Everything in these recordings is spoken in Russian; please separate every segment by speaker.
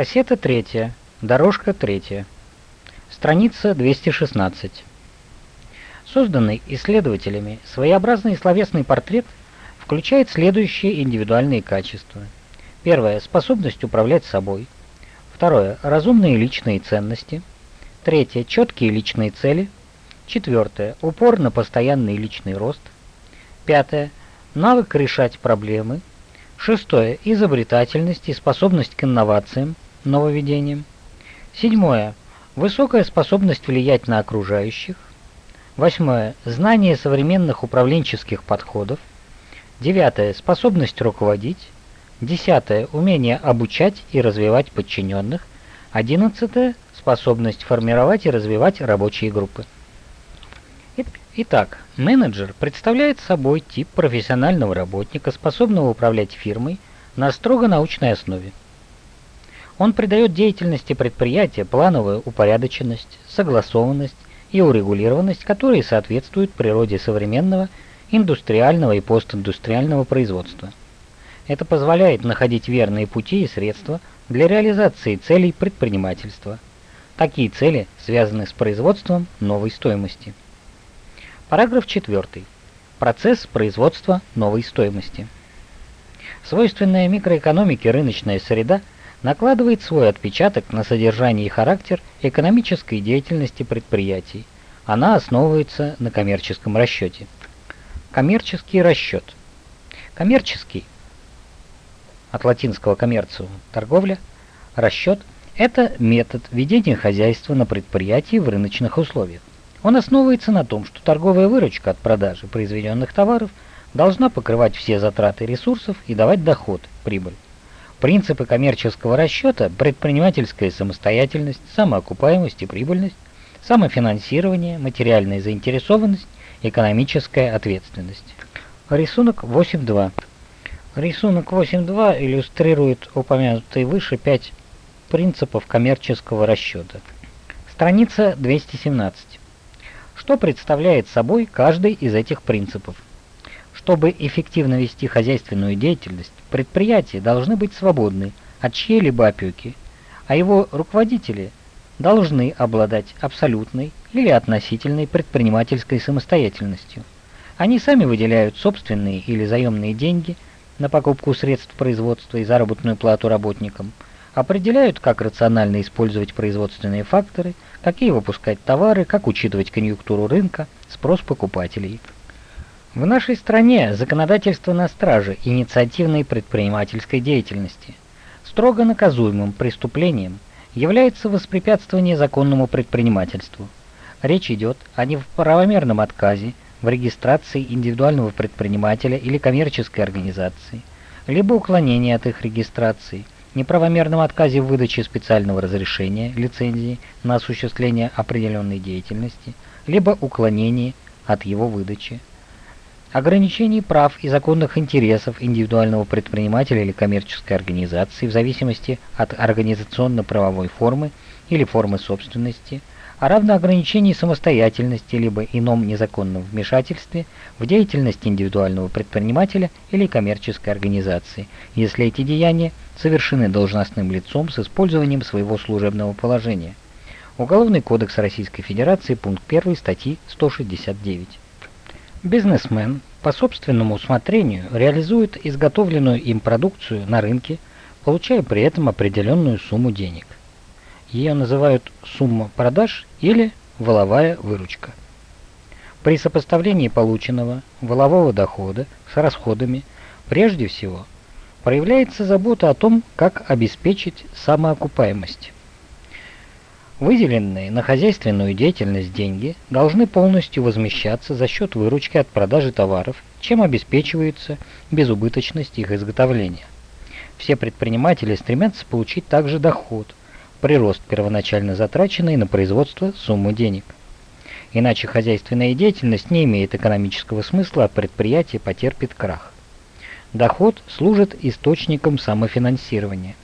Speaker 1: Кассета третья. Дорожка третья. Страница 216. Созданный исследователями своеобразный словесный портрет включает следующие индивидуальные качества. Первое – способность управлять собой. Второе – разумные личные ценности. Третье – четкие личные цели. Четвертое – упор на постоянный личный рост. Пятое – навык решать проблемы. Шестое – изобретательность и способность к инновациям, нововведениям. Седьмое – высокая способность влиять на окружающих. Восьмое – знание современных управленческих подходов. Девятое – способность руководить. Десятое – умение обучать и развивать подчиненных. Одиннадцатое – способность формировать и развивать рабочие группы. Итак, менеджер представляет собой тип профессионального работника, способного управлять фирмой на строго научной основе. Он придает деятельности предприятия плановую упорядоченность, согласованность и урегулированность, которые соответствуют природе современного индустриального и постиндустриального производства. Это позволяет находить верные пути и средства для реализации целей предпринимательства. Такие цели связаны с производством новой стоимости. Параграф 4. Процесс производства новой стоимости. Свойственная микроэкономике рыночная среда накладывает свой отпечаток на содержание и характер экономической деятельности предприятий. Она основывается на коммерческом расчете. Коммерческий расчет. Коммерческий, от латинского коммерциум – торговля, расчет – это метод ведения хозяйства на предприятии в рыночных условиях. Он основывается на том, что торговая выручка от продажи произведенных товаров должна покрывать все затраты ресурсов и давать доход, прибыль. Принципы коммерческого расчета – предпринимательская самостоятельность, самоокупаемость и прибыльность, самофинансирование, материальная заинтересованность, экономическая ответственность. Рисунок 8.2. Рисунок 8.2 иллюстрирует упомянутые выше пять принципов коммерческого расчета. Страница 217. Что представляет собой каждый из этих принципов? Чтобы эффективно вести хозяйственную деятельность, предприятия должны быть свободны от чьей-либо опеки, а его руководители должны обладать абсолютной или относительной предпринимательской самостоятельностью. Они сами выделяют собственные или заемные деньги на покупку средств производства и заработную плату работникам – определяют, как рационально использовать производственные факторы, какие выпускать товары, как учитывать конъюнктуру рынка, спрос покупателей. В нашей стране законодательство на страже инициативной предпринимательской деятельности. Строго наказуемым преступлением является воспрепятствование законному предпринимательству. Речь идет о неправомерном отказе в регистрации индивидуального предпринимателя или коммерческой организации, либо уклонении от их регистрации – неправомерном отказе в выдаче специального разрешения, лицензии на осуществление определенной деятельности, либо уклонении от его выдачи, ограничении прав и законных интересов индивидуального предпринимателя или коммерческой организации в зависимости от организационно-правовой формы или формы собственности, а равно ограничении самостоятельности либо ином незаконном вмешательстве в деятельность индивидуального предпринимателя или коммерческой организации, если эти деяния совершены должностным лицом с использованием своего служебного положения. Уголовный кодекс Российской Федерации, пункт 1 статьи 169. Бизнесмен по собственному усмотрению реализует изготовленную им продукцию на рынке, получая при этом определенную сумму денег. Ее называют сумма продаж или воловая выручка. При сопоставлении полученного волового дохода с расходами прежде всего проявляется забота о том, как обеспечить самоокупаемость. Выделенные на хозяйственную деятельность деньги должны полностью возмещаться за счет выручки от продажи товаров, чем обеспечивается безубыточность их изготовления. Все предприниматели стремятся получить также доход, прирост первоначально затраченной на производство суммы денег. Иначе хозяйственная деятельность не имеет экономического смысла, а предприятие потерпит крах. Доход служит источником самофинансирования.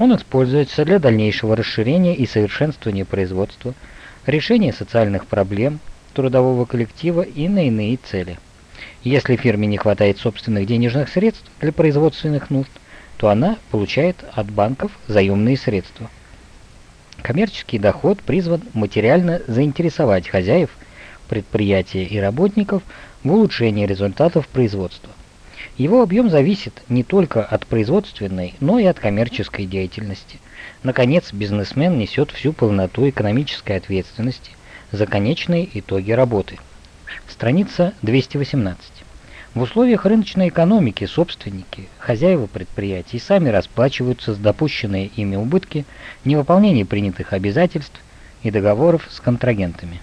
Speaker 1: Он используется для дальнейшего расширения и совершенствования производства, решения социальных проблем трудового коллектива и на иные цели. Если фирме не хватает собственных денежных средств для производственных нужд, то она получает от банков заемные средства. Коммерческий доход призван материально заинтересовать хозяев, предприятия и работников в улучшении результатов производства. Его объем зависит не только от производственной, но и от коммерческой деятельности. Наконец, бизнесмен несет всю полноту экономической ответственности за конечные итоги работы. Страница 218. В условиях рыночной экономики собственники, хозяева предприятий сами расплачиваются за допущенные ими убытки, невыполнение принятых обязательств и договоров с контрагентами.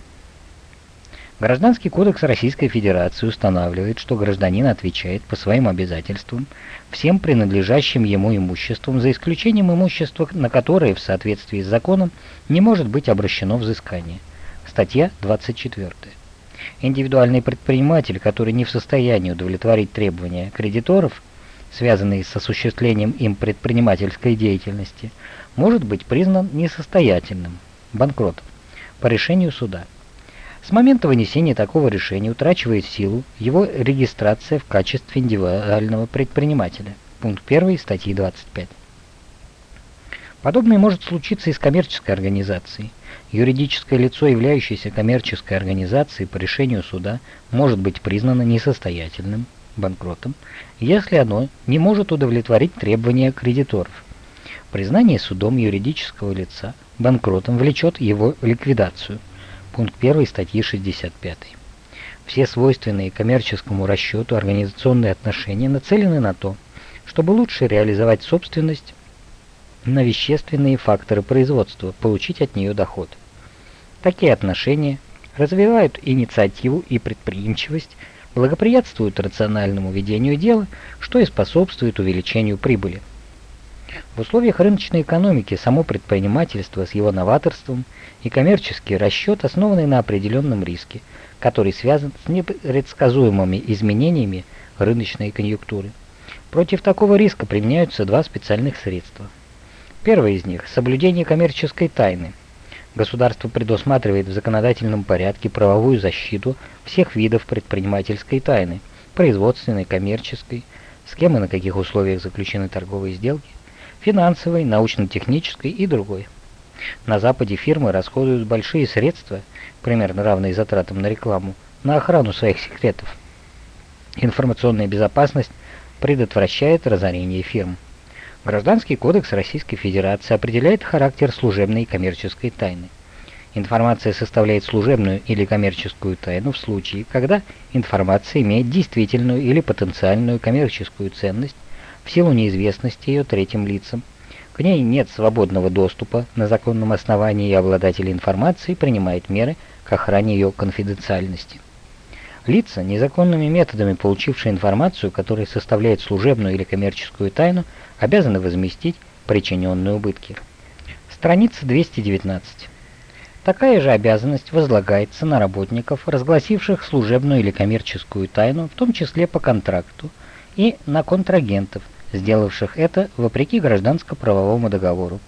Speaker 1: Гражданский кодекс Российской Федерации устанавливает, что гражданин отвечает по своим обязательствам всем принадлежащим ему имуществом, за исключением имущества, на которое в соответствии с законом не может быть обращено взыскание. Статья 24. Индивидуальный предприниматель, который не в состоянии удовлетворить требования кредиторов, связанные с осуществлением им предпринимательской деятельности, может быть признан несостоятельным, банкротом, по решению суда. С момента вынесения такого решения утрачивает силу его регистрация в качестве индивидуального предпринимателя. Пункт 1 статьи 25. Подобное может случиться и с коммерческой организацией. Юридическое лицо, являющееся коммерческой организацией по решению суда, может быть признано несостоятельным, банкротом, если оно не может удовлетворить требования кредиторов. Признание судом юридического лица банкротом влечет его ликвидацию. Пункт 1 статьи 65. Все свойственные коммерческому расчету организационные отношения нацелены на то, чтобы лучше реализовать собственность на вещественные факторы производства, получить от нее доход. Такие отношения развивают инициативу и предприимчивость, благоприятствуют рациональному ведению дела, что и способствует увеличению прибыли. В условиях рыночной экономики само предпринимательство с его новаторством и коммерческий расчет основаны на определенном риске, который связан с непредсказуемыми изменениями рыночной конъюнктуры. Против такого риска применяются два специальных средства – Первое из них – соблюдение коммерческой тайны. Государство предусматривает в законодательном порядке правовую защиту всех видов предпринимательской тайны, производственной, коммерческой, с кем и на каких условиях заключены торговые сделки, финансовой, научно-технической и другой. На Западе фирмы расходуют большие средства, примерно равные затратам на рекламу, на охрану своих секретов. Информационная безопасность предотвращает разорение фирм. Гражданский кодекс Российской Федерации определяет характер служебной и коммерческой тайны. Информация составляет служебную или коммерческую тайну в случае, когда информация имеет действительную или потенциальную коммерческую ценность в силу неизвестности ее третьим лицам. К ней нет свободного доступа на законном основании и обладатель информации принимает меры к охране ее конфиденциальности. Лица, незаконными методами получившие информацию, которая составляет служебную или коммерческую тайну, обязаны возместить причиненные убытки. Страница 219. Такая же обязанность возлагается на работников, разгласивших служебную или коммерческую тайну, в том числе по контракту, и на контрагентов, сделавших это вопреки гражданско-правовому договору.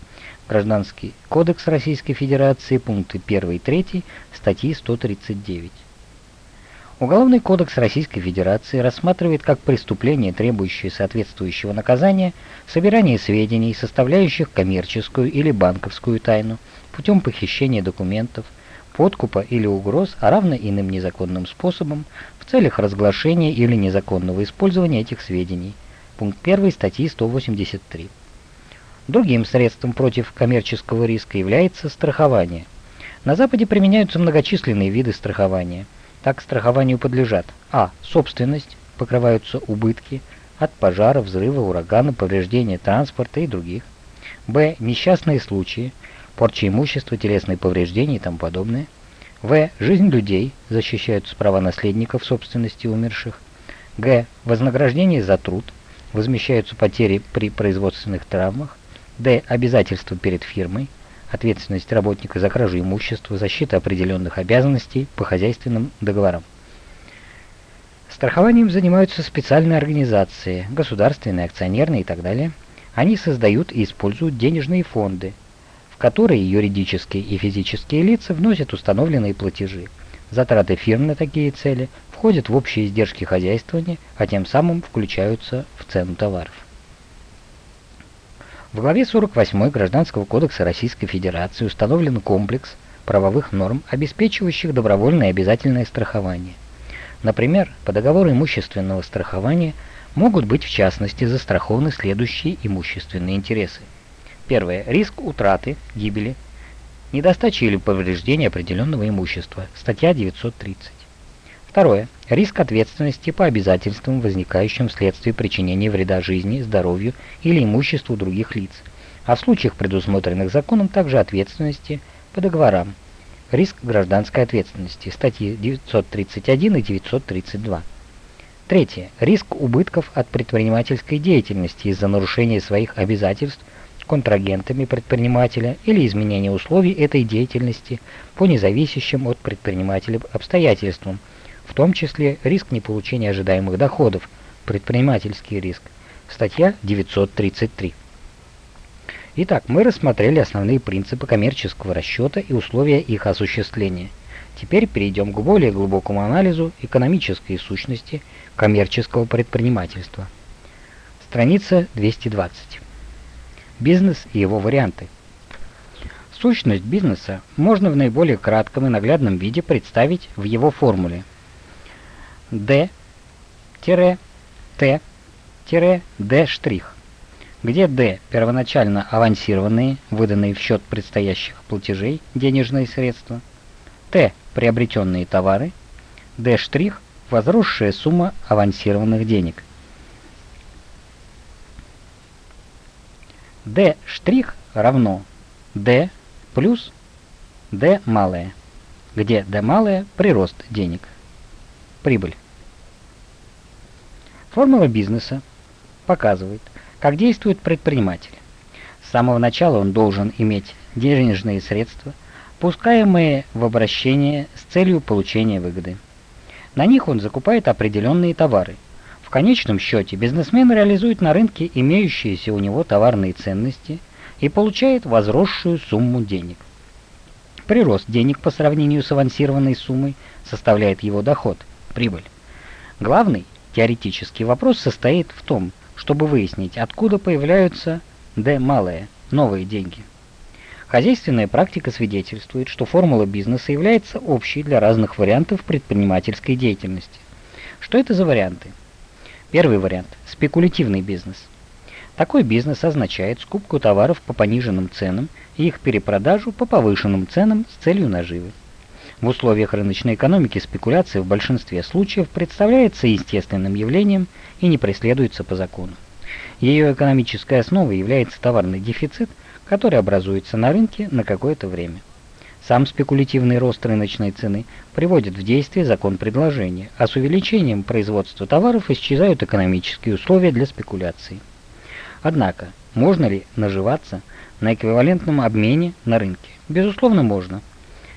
Speaker 1: Гражданский кодекс Российской Федерации, пункты 1 и 3 статьи 139. Уголовный кодекс Российской Федерации рассматривает как преступление, требующее соответствующего наказания, собирание сведений, составляющих коммерческую или банковскую тайну, путем похищения документов, подкупа или угроз, а равно иным незаконным способом, в целях разглашения или незаконного использования этих сведений. Пункт 1 статьи 183. Другим средством против коммерческого риска является страхование. На Западе применяются многочисленные виды страхования – так страхованию подлежат а. собственность, покрываются убытки от пожара, взрыва, урагана, повреждения транспорта и других. б. несчастные случаи, порча имущества, телесные повреждения и тому подобное. в. жизнь людей, защищаются права наследников собственности умерших. г. вознаграждение за труд, возмещаются потери при производственных травмах. д. обязательства перед фирмой, ответственность работника за кражу имущества, защита определенных обязанностей по хозяйственным договорам. Страхованием занимаются специальные организации, государственные, акционерные и так далее. Они создают и используют денежные фонды, в которые юридические и физические лица вносят установленные платежи. Затраты фирм на такие цели входят в общие издержки хозяйствования, а тем самым включаются в цену товаров. В главе 48 Гражданского кодекса Российской Федерации установлен комплекс правовых норм, обеспечивающих добровольное и обязательное страхование. Например, по договору имущественного страхования могут быть в частности застрахованы следующие имущественные интересы. Первое. Риск утраты, гибели, недостачи или повреждения определенного имущества. Статья 930. Второе. Риск ответственности по обязательствам, возникающим вследствие причинения вреда жизни, здоровью или имуществу других лиц, а в случаях, предусмотренных законом, также ответственности по договорам. Риск гражданской ответственности. Статьи 931 и 932. Третье. Риск убытков от предпринимательской деятельности из-за нарушения своих обязательств контрагентами предпринимателя или изменения условий этой деятельности по независящим от предпринимателя обстоятельствам, в том числе риск неполучения ожидаемых доходов, предпринимательский риск, статья 933. Итак, мы рассмотрели основные принципы коммерческого расчета и условия их осуществления. Теперь перейдем к более глубокому анализу экономической сущности коммерческого предпринимательства. Страница 220. Бизнес и его варианты. Сущность бизнеса можно в наиболее кратком и наглядном виде представить в его формуле – D-T-D', где D – первоначально авансированные, выданные в счет предстоящих платежей денежные средства, T – приобретенные товары, D' – возросшая сумма авансированных денег. D' равно D плюс D малое, где D малое – прирост денег – Прибыль. Формула бизнеса показывает, как действует предприниматель. С самого начала он должен иметь денежные средства, пускаемые в обращение с целью получения выгоды. На них он закупает определенные товары. В конечном счете бизнесмен реализует на рынке имеющиеся у него товарные ценности и получает возросшую сумму денег. Прирост денег по сравнению с авансированной суммой составляет его доход – прибыль. Главный теоретический вопрос состоит в том, чтобы выяснить, откуда появляются D малые, новые деньги. Хозяйственная практика свидетельствует, что формула бизнеса является общей для разных вариантов предпринимательской деятельности. Что это за варианты? Первый вариант – спекулятивный бизнес. Такой бизнес означает скупку товаров по пониженным ценам и их перепродажу по повышенным ценам с целью наживы. В условиях рыночной экономики спекуляция в большинстве случаев представляется естественным явлением и не преследуется по закону. Ее экономической основой является товарный дефицит, который образуется на рынке на какое-то время. Сам спекулятивный рост рыночной цены приводит в действие закон предложения, а с увеличением производства товаров исчезают экономические условия для спекуляции. Однако, можно ли наживаться на эквивалентном обмене на рынке? Безусловно, можно.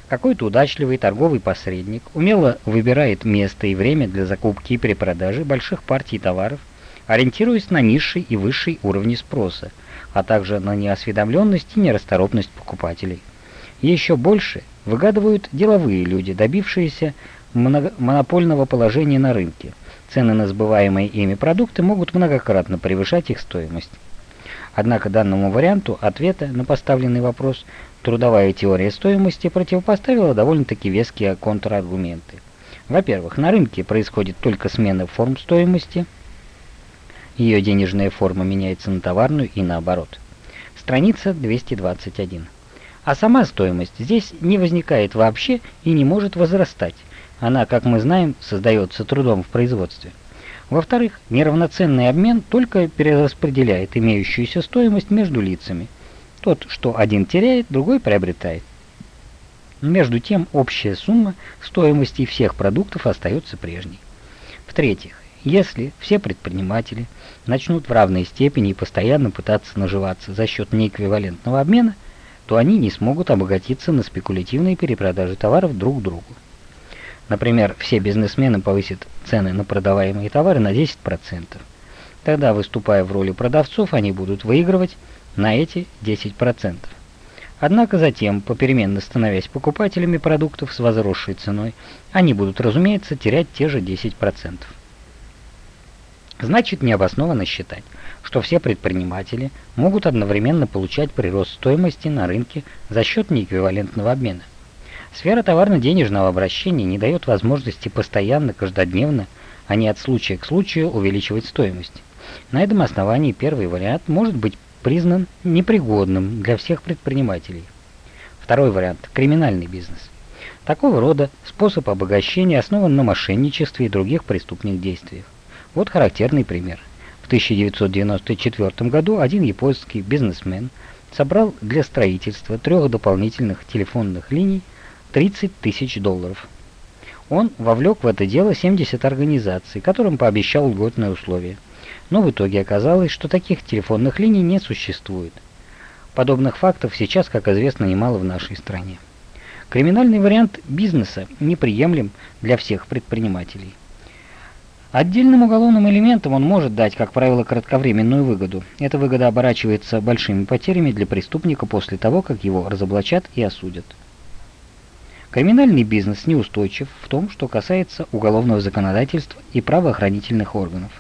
Speaker 1: Какой-то удачливый торговый посредник умело выбирает место и время для закупки и перепродажи больших партий товаров, ориентируясь на низший и высший уровни спроса, а также на неосведомленность и нерасторопность покупателей. Еще больше выгадывают деловые люди, добившиеся монопольного положения на рынке. Цены на сбываемые ими продукты могут многократно превышать их стоимость. Однако данному варианту ответа на поставленный вопрос Трудовая теория стоимости противопоставила довольно-таки веские контраргументы. Во-первых, на рынке происходит только смена форм стоимости, ее денежная форма меняется на товарную и наоборот. Страница 221. А сама стоимость здесь не возникает вообще и не может возрастать. Она, как мы знаем, создается трудом в производстве. Во-вторых, неравноценный обмен только перераспределяет имеющуюся стоимость между лицами – тот, что один теряет, другой приобретает. Между тем, общая сумма стоимости всех продуктов остается прежней. В-третьих, если все предприниматели начнут в равной степени и постоянно пытаться наживаться за счет неэквивалентного обмена, то они не смогут обогатиться на спекулятивной перепродаже товаров друг другу. Например, все бизнесмены повысят цены на продаваемые товары на 10%. Тогда, выступая в роли продавцов, они будут выигрывать на эти 10%. Однако затем, попеременно становясь покупателями продуктов с возросшей ценой, они будут, разумеется, терять те же 10%. Значит, необоснованно считать, что все предприниматели могут одновременно получать прирост стоимости на рынке за счет неэквивалентного обмена. Сфера товарно-денежного обращения не дает возможности постоянно, каждодневно, а не от случая к случаю увеличивать стоимость. На этом основании первый вариант может быть признан непригодным для всех предпринимателей. Второй вариант – криминальный бизнес. Такого рода способ обогащения основан на мошенничестве и других преступных действиях. Вот характерный пример. В 1994 году один японский бизнесмен собрал для строительства трех дополнительных телефонных линий 30 тысяч долларов. Он вовлек в это дело 70 организаций, которым пообещал льготные условия. Но в итоге оказалось, что таких телефонных линий не существует. Подобных фактов сейчас, как известно, немало в нашей стране. Криминальный вариант бизнеса неприемлем для всех предпринимателей. Отдельным уголовным элементом он может дать, как правило, кратковременную выгоду. Эта выгода оборачивается большими потерями для преступника после того, как его разоблачат и осудят. Криминальный бизнес неустойчив в том, что касается уголовного законодательства и правоохранительных органов.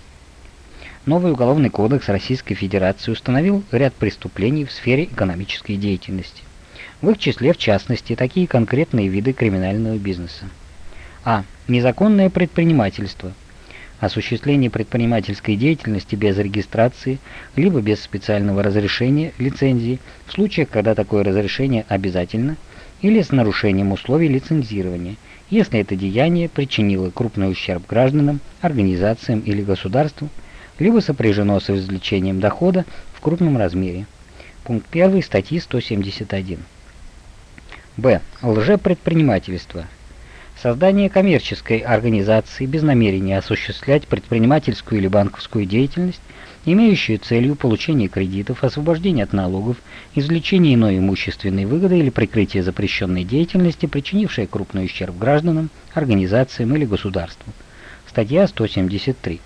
Speaker 1: Новый Уголовный кодекс Российской Федерации установил ряд преступлений в сфере экономической деятельности. В их числе, в частности, такие конкретные виды криминального бизнеса. А. Незаконное предпринимательство. Осуществление предпринимательской деятельности без регистрации, либо без специального разрешения, лицензии, в случаях, когда такое разрешение обязательно – или с нарушением условий лицензирования, если это деяние причинило крупный ущерб гражданам, организациям или государству, либо сопряжено с извлечением дохода в крупном размере. Пункт 1 статьи 171. Б. Лжепредпринимательство. Создание коммерческой организации без намерения осуществлять предпринимательскую или банковскую деятельность имеющие целью получение кредитов, освобождение от налогов, извлечение иной имущественной выгоды или прикрытие запрещенной деятельности, причинившей крупный ущерб гражданам, организациям или государству. Статья 173.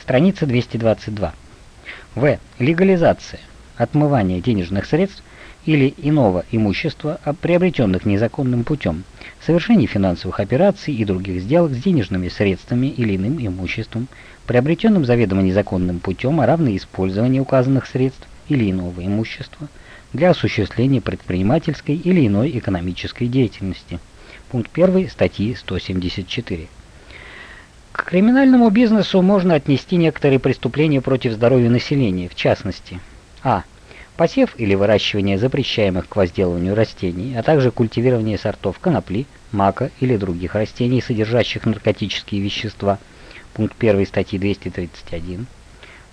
Speaker 1: Страница 222. В. Легализация. Отмывание денежных средств или иного имущества, приобретенных незаконным путем, совершение финансовых операций и других сделок с денежными средствами или иным имуществом, приобретенным заведомо незаконным путем, а равно использование указанных средств или иного имущества для осуществления предпринимательской или иной экономической деятельности. Пункт 1 статьи 174. К криминальному бизнесу можно отнести некоторые преступления против здоровья населения, в частности, а. Посев или выращивание запрещаемых к возделыванию растений, а также культивирование сортов конопли, мака или других растений, содержащих наркотические вещества – пункт 1 статьи 231.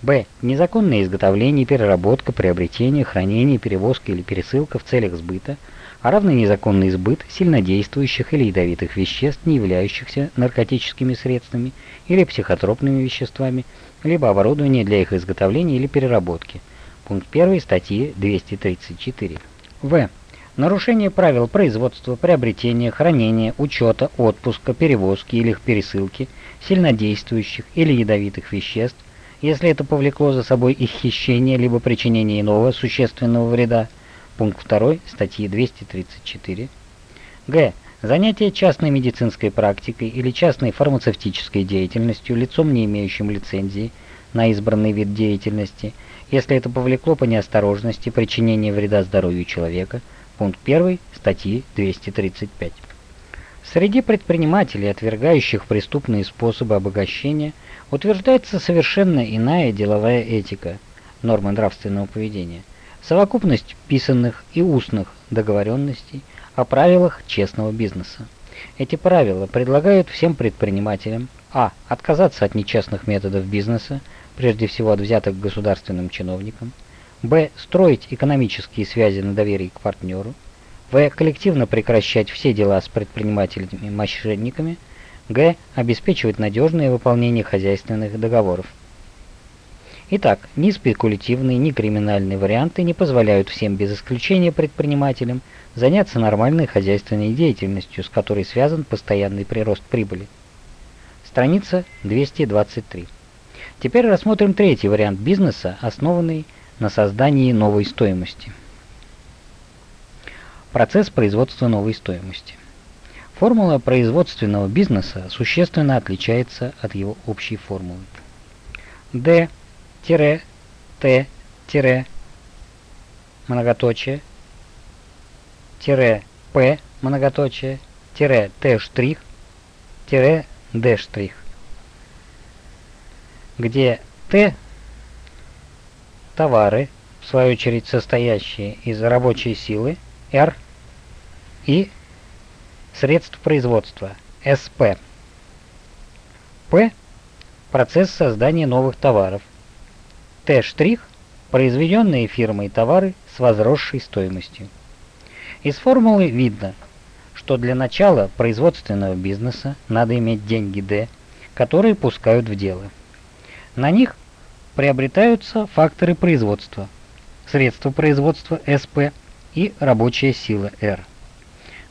Speaker 1: Б. Незаконное изготовление, переработка, приобретение, хранение, перевозка или пересылка в целях сбыта, а равно незаконный сбыт сильнодействующих или ядовитых веществ, не являющихся наркотическими средствами или психотропными веществами, либо оборудование для их изготовления или переработки. Пункт 1 статьи 234. В. Нарушение правил производства, приобретения, хранения, учета, отпуска, перевозки или пересылки – сильнодействующих или ядовитых веществ, если это повлекло за собой их хищение либо причинение иного существенного вреда. Пункт 2 статьи 234. Г. Занятие частной медицинской практикой или частной фармацевтической деятельностью лицом, не имеющим лицензии на избранный вид деятельности, если это повлекло по неосторожности причинение вреда здоровью человека. Пункт 1 статьи 235. Среди предпринимателей, отвергающих преступные способы обогащения, утверждается совершенно иная деловая этика, нормы нравственного поведения, совокупность писанных и устных договоренностей о правилах честного бизнеса. Эти правила предлагают всем предпринимателям а. отказаться от нечестных методов бизнеса, прежде всего от взяток государственным чиновникам, б. строить экономические связи на доверии к партнеру, в. Коллективно прекращать все дела с предпринимателями-мошенниками. Г. Обеспечивать надежное выполнение хозяйственных договоров. Итак, ни спекулятивные, ни криминальные варианты не позволяют всем без исключения предпринимателям заняться нормальной хозяйственной деятельностью, с которой связан постоянный прирост прибыли. Страница 223. Теперь рассмотрим третий вариант бизнеса, основанный на создании новой стоимости. Процесс производства новой стоимости. Формула производственного бизнеса существенно отличается от его общей формулы. D-N Т, тире, многоточие, тире П, многоточие, тире Т штрих, тире Штрих, где Т товары, в свою очередь состоящие из рабочей силы, R, и средств производства, СП. П – процесс создания новых товаров. Т' – произведенные фирмой товары с возросшей стоимостью. Из формулы видно, что для начала производственного бизнеса надо иметь деньги D, которые пускают в дело. На них приобретаются факторы производства, средства производства СП и рабочая сила R.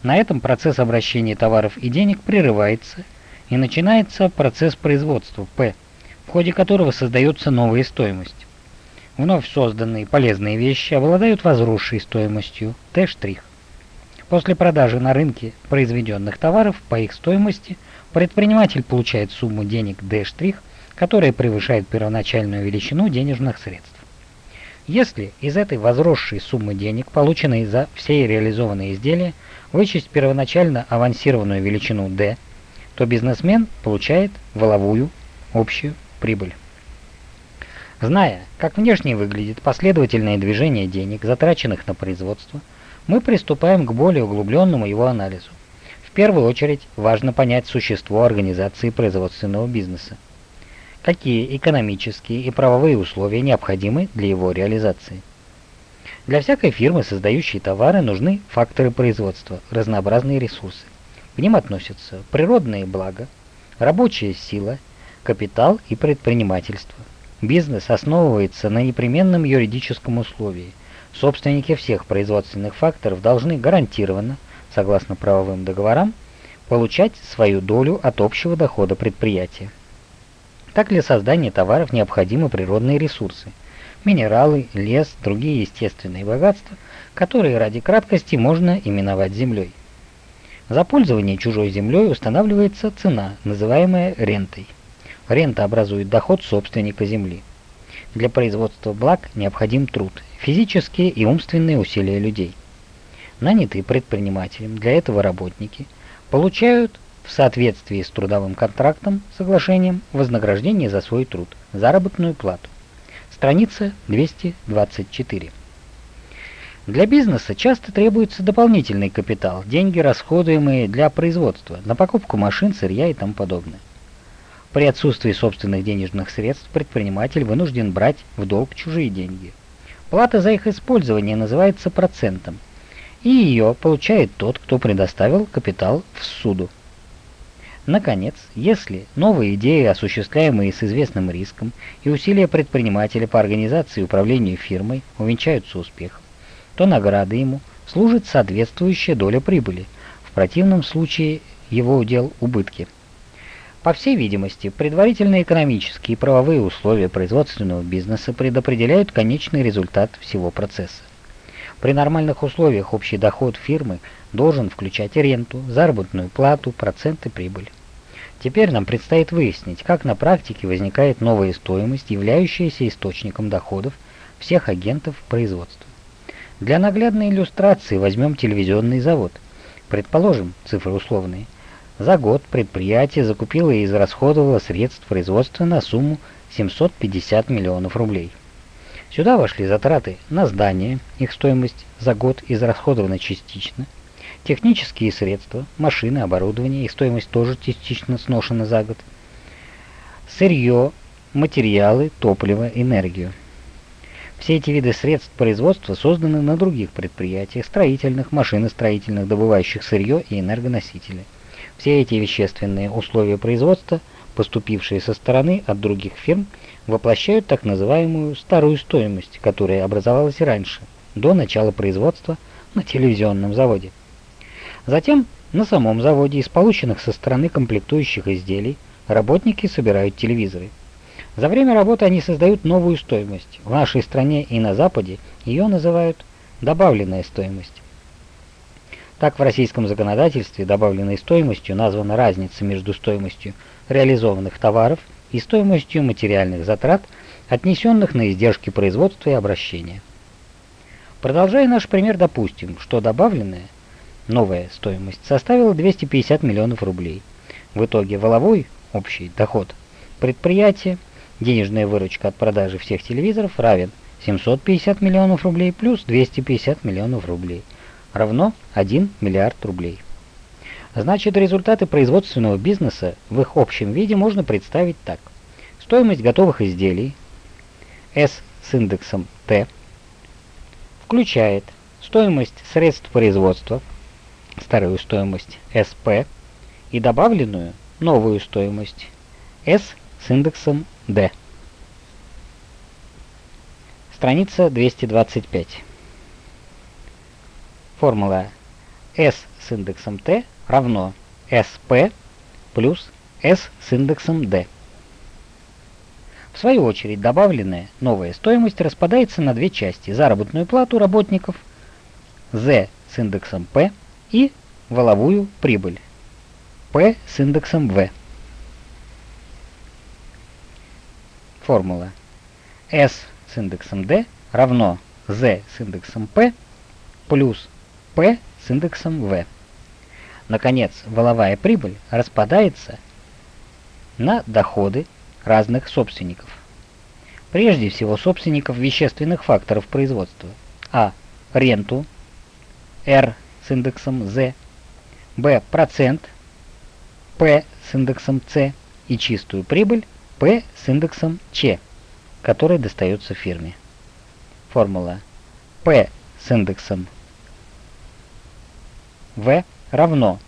Speaker 1: На этом процесс обращения товаров и денег прерывается и начинается процесс производства П, в ходе которого создается новая стоимость. Вновь созданные полезные вещи обладают возросшей стоимостью Т'. После продажи на рынке произведенных товаров по их стоимости предприниматель получает сумму денег D', которая превышает первоначальную величину денежных средств. Если из этой возросшей суммы денег, полученной за все реализованные изделия, вычесть первоначально авансированную величину D, то бизнесмен получает воловую общую прибыль. Зная, как внешне выглядит последовательное движение денег, затраченных на производство, мы приступаем к более углубленному его анализу. В первую очередь важно понять существо организации производственного бизнеса. Какие экономические и правовые условия необходимы для его реализации? Для всякой фирмы, создающей товары, нужны факторы производства, разнообразные ресурсы. К ним относятся природные блага, рабочая сила, капитал и предпринимательство. Бизнес основывается на непременном юридическом условии. Собственники всех производственных факторов должны гарантированно, согласно правовым договорам, получать свою долю от общего дохода предприятия. Так для создания товаров необходимы природные ресурсы – минералы, лес, другие естественные богатства, которые ради краткости можно именовать землей. За пользование чужой землей устанавливается цена, называемая рентой. Рента образует доход собственника земли. Для производства благ необходим труд, физические и умственные усилия людей. Нанятые предпринимателем для этого работники получают в соответствии с трудовым контрактом, соглашением, вознаграждение за свой труд, заработную плату. Страница 224. Для бизнеса часто требуется дополнительный капитал, деньги, расходуемые для производства, на покупку машин, сырья и тому подобное. При отсутствии собственных денежных средств предприниматель вынужден брать в долг чужие деньги. Плата за их использование называется процентом, и ее получает тот, кто предоставил капитал в суду. Наконец, если новые идеи, осуществляемые с известным риском, и усилия предпринимателя по организации и управлению фирмой увенчаются успехом, то награда ему служит соответствующая доля прибыли, в противном случае его удел убытки. По всей видимости, предварительные экономические и правовые условия производственного бизнеса предопределяют конечный результат всего процесса. При нормальных условиях общий доход фирмы должен включать ренту, заработную плату, проценты прибыли. Теперь нам предстоит выяснить, как на практике возникает новая стоимость, являющаяся источником доходов всех агентов производства. Для наглядной иллюстрации возьмем телевизионный завод. Предположим, цифры условные. За год предприятие закупило и израсходовало средств производства на сумму 750 миллионов рублей. Сюда вошли затраты на здание, их стоимость за год израсходована частично, технические средства, машины, оборудование, их стоимость тоже частично сношена за год, сырье, материалы, топливо, энергию. Все эти виды средств производства созданы на других предприятиях, строительных, машиностроительных, добывающих сырье и энергоносители. Все эти вещественные условия производства, поступившие со стороны от других фирм, воплощают так называемую старую стоимость, которая образовалась раньше, до начала производства на телевизионном заводе. Затем на самом заводе из полученных со стороны комплектующих изделий работники собирают телевизоры. За время работы они создают новую стоимость. В нашей стране и на Западе ее называют добавленная стоимость. Так в российском законодательстве добавленной стоимостью названа разница между стоимостью реализованных товаров и стоимостью материальных затрат, отнесенных на издержки производства и обращения. Продолжая наш пример, допустим, что добавленная новая стоимость составила 250 миллионов рублей. В итоге воловой общий доход предприятия, денежная выручка от продажи всех телевизоров равен 750 миллионов рублей плюс 250 миллионов рублей равно 1 миллиард рублей. Значит, результаты производственного бизнеса в их общем виде можно представить так. Стоимость готовых изделий S с индексом T включает стоимость средств производства, старую стоимость SP и добавленную новую стоимость S с индексом D. Страница 225. Формула S с индексом T равно SP плюс S с индексом D. В свою очередь, добавленная новая стоимость распадается на две части – заработную плату работников Z с индексом P и валовую прибыль P с индексом V. Формула S с индексом D равно Z с индексом P плюс P с индексом V. Наконец, валовая прибыль распадается на доходы разных собственников. Прежде всего, собственников вещественных факторов производства. А. Ренту. R с индексом Z. Б. Процент. P с индексом C. И чистую прибыль P с индексом Ч, который достается фирме. Формула P с индексом V равно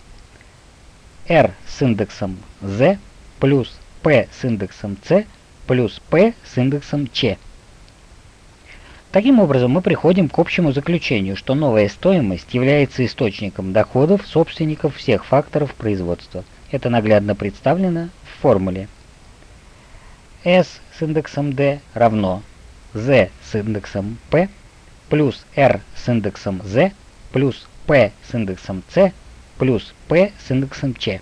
Speaker 1: R с индексом Z плюс P с индексом C плюс P с индексом Ч. Таким образом, мы приходим к общему заключению, что новая стоимость является источником доходов собственников всех факторов производства. Это наглядно представлено в формуле. S с индексом D равно Z с индексом P плюс R с индексом Z плюс P с индексом C плюс P с индексом Ч.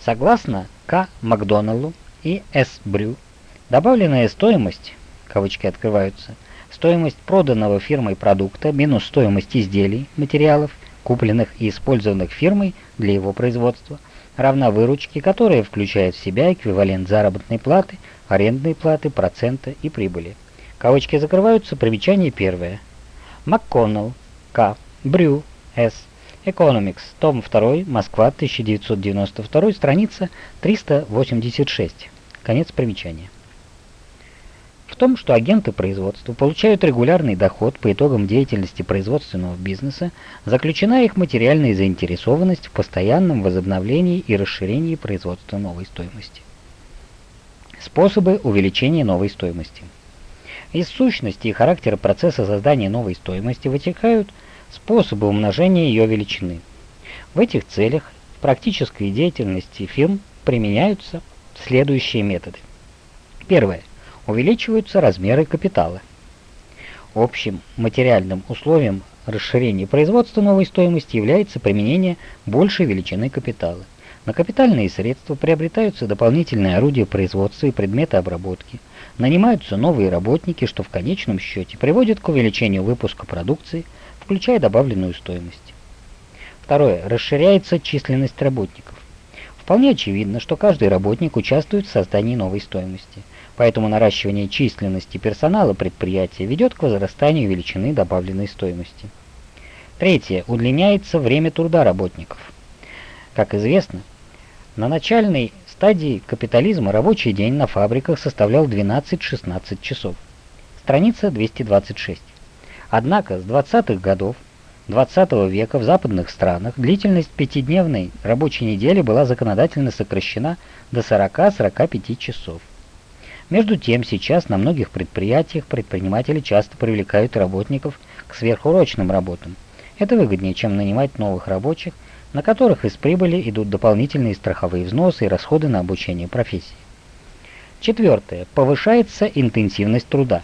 Speaker 1: Согласно К. Макдоналлу и С. Брю, добавленная стоимость, кавычки открываются, стоимость проданного фирмой продукта минус стоимость изделий, материалов, купленных и использованных фирмой для его производства, равна выручке, которая включает в себя эквивалент заработной платы, арендной платы, процента и прибыли. Кавычки закрываются, примечание первое. МакКоннелл, К. Брю, С. Economics, том 2, Москва, 1992, страница 386. Конец примечания. В том, что агенты производства получают регулярный доход по итогам деятельности производственного бизнеса, заключена их материальная заинтересованность в постоянном возобновлении и расширении производства новой стоимости. Способы увеличения новой стоимости. Из сущности и характера процесса создания новой стоимости вытекают – способы умножения ее величины. В этих целях в практической деятельности фирм применяются следующие методы. Первое. Увеличиваются размеры капитала. Общим материальным условием расширения производства новой стоимости является применение большей величины капитала. На капитальные средства приобретаются дополнительные орудия производства и предметы обработки, нанимаются новые работники, что в конечном счете приводит к увеличению выпуска продукции – включая добавленную стоимость. Второе. Расширяется численность работников. Вполне очевидно, что каждый работник участвует в создании новой стоимости, поэтому наращивание численности персонала предприятия ведет к возрастанию величины добавленной стоимости. Третье. Удлиняется время труда работников. Как известно, на начальной стадии капитализма рабочий день на фабриках составлял 12-16 часов. Страница 226. Однако с 20-х годов 20 -го века в западных странах длительность пятидневной рабочей недели была законодательно сокращена до 40-45 часов. Между тем, сейчас на многих предприятиях предприниматели часто привлекают работников к сверхурочным работам. Это выгоднее, чем нанимать новых рабочих, на которых из прибыли идут дополнительные страховые взносы и расходы на обучение профессии. Четвертое. Повышается интенсивность труда.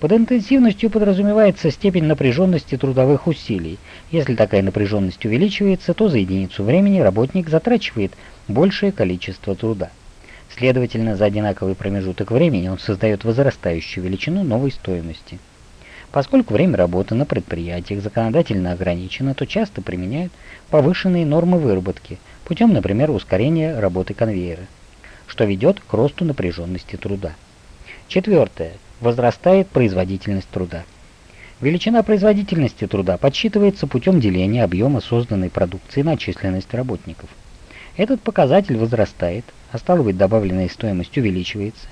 Speaker 1: Под интенсивностью подразумевается степень напряженности трудовых усилий. Если такая напряженность увеличивается, то за единицу времени работник затрачивает большее количество труда. Следовательно, за одинаковый промежуток времени он создает возрастающую величину новой стоимости. Поскольку время работы на предприятиях законодательно ограничено, то часто применяют повышенные нормы выработки путем, например, ускорения работы конвейера, что ведет к росту напряженности труда. Четвертое. Возрастает производительность труда. Величина производительности труда подсчитывается путем деления объема созданной продукции на численность работников. Этот показатель возрастает, а стало быть добавленная стоимость увеличивается,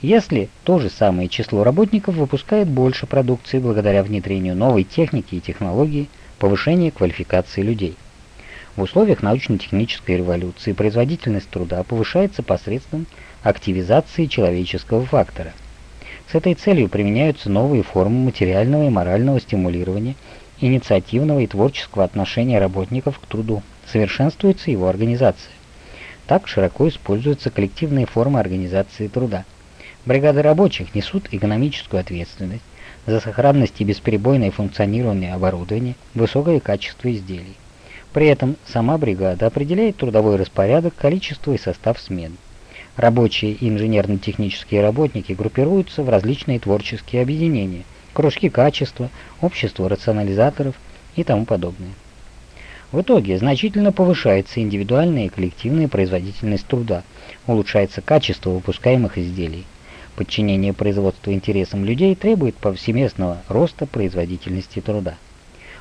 Speaker 1: если то же самое число работников выпускает больше продукции благодаря внедрению новой техники и технологий, повышению квалификации людей. В условиях научно-технической революции производительность труда повышается посредством активизации человеческого фактора. С этой целью применяются новые формы материального и морального стимулирования, инициативного и творческого отношения работников к труду, совершенствуется его организация. Так широко используются коллективные формы организации труда. Бригады рабочих несут экономическую ответственность за сохранность и бесперебойное функционирование оборудования, высокое качество изделий. При этом сама бригада определяет трудовой распорядок, количество и состав смен. Рабочие и инженерно-технические работники группируются в различные творческие объединения, кружки качества, общество рационализаторов и тому подобное. В итоге значительно повышается индивидуальная и коллективная производительность труда, улучшается качество выпускаемых изделий. Подчинение производства интересам людей требует повсеместного роста производительности труда.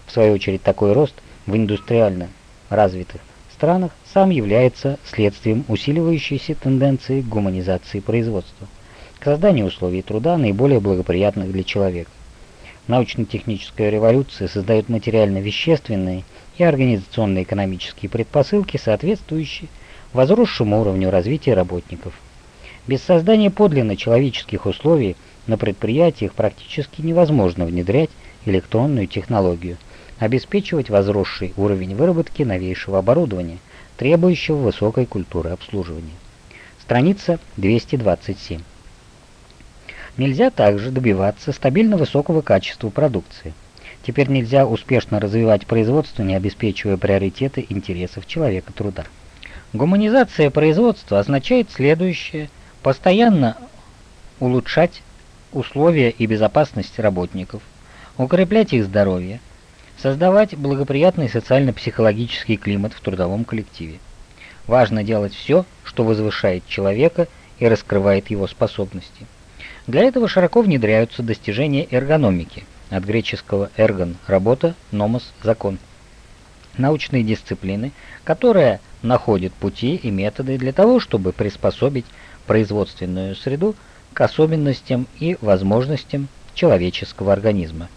Speaker 1: В свою очередь такой рост в индустриально развитых странах сам является следствием усиливающейся тенденции к гуманизации производства, к созданию условий труда наиболее благоприятных для человека. Научно-техническая революция создает материально-вещественные и организационно-экономические предпосылки, соответствующие возросшему уровню развития работников. Без создания подлинно человеческих условий на предприятиях практически невозможно внедрять электронную технологию, обеспечивать возросший уровень выработки новейшего оборудования, требующего высокой культуры обслуживания. Страница 227. Нельзя также добиваться стабильно высокого качества продукции. Теперь нельзя успешно развивать производство, не обеспечивая приоритеты интересов человека труда. Гуманизация производства означает следующее – постоянно улучшать условия и безопасность работников, укреплять их здоровье, создавать благоприятный социально-психологический климат в трудовом коллективе. Важно делать все, что возвышает человека и раскрывает его способности. Для этого широко внедряются достижения эргономики – от греческого «эргон» – работа, «номос» – закон. Научные дисциплины, которые находят пути и методы для того, чтобы приспособить производственную среду к особенностям и возможностям человеческого организма.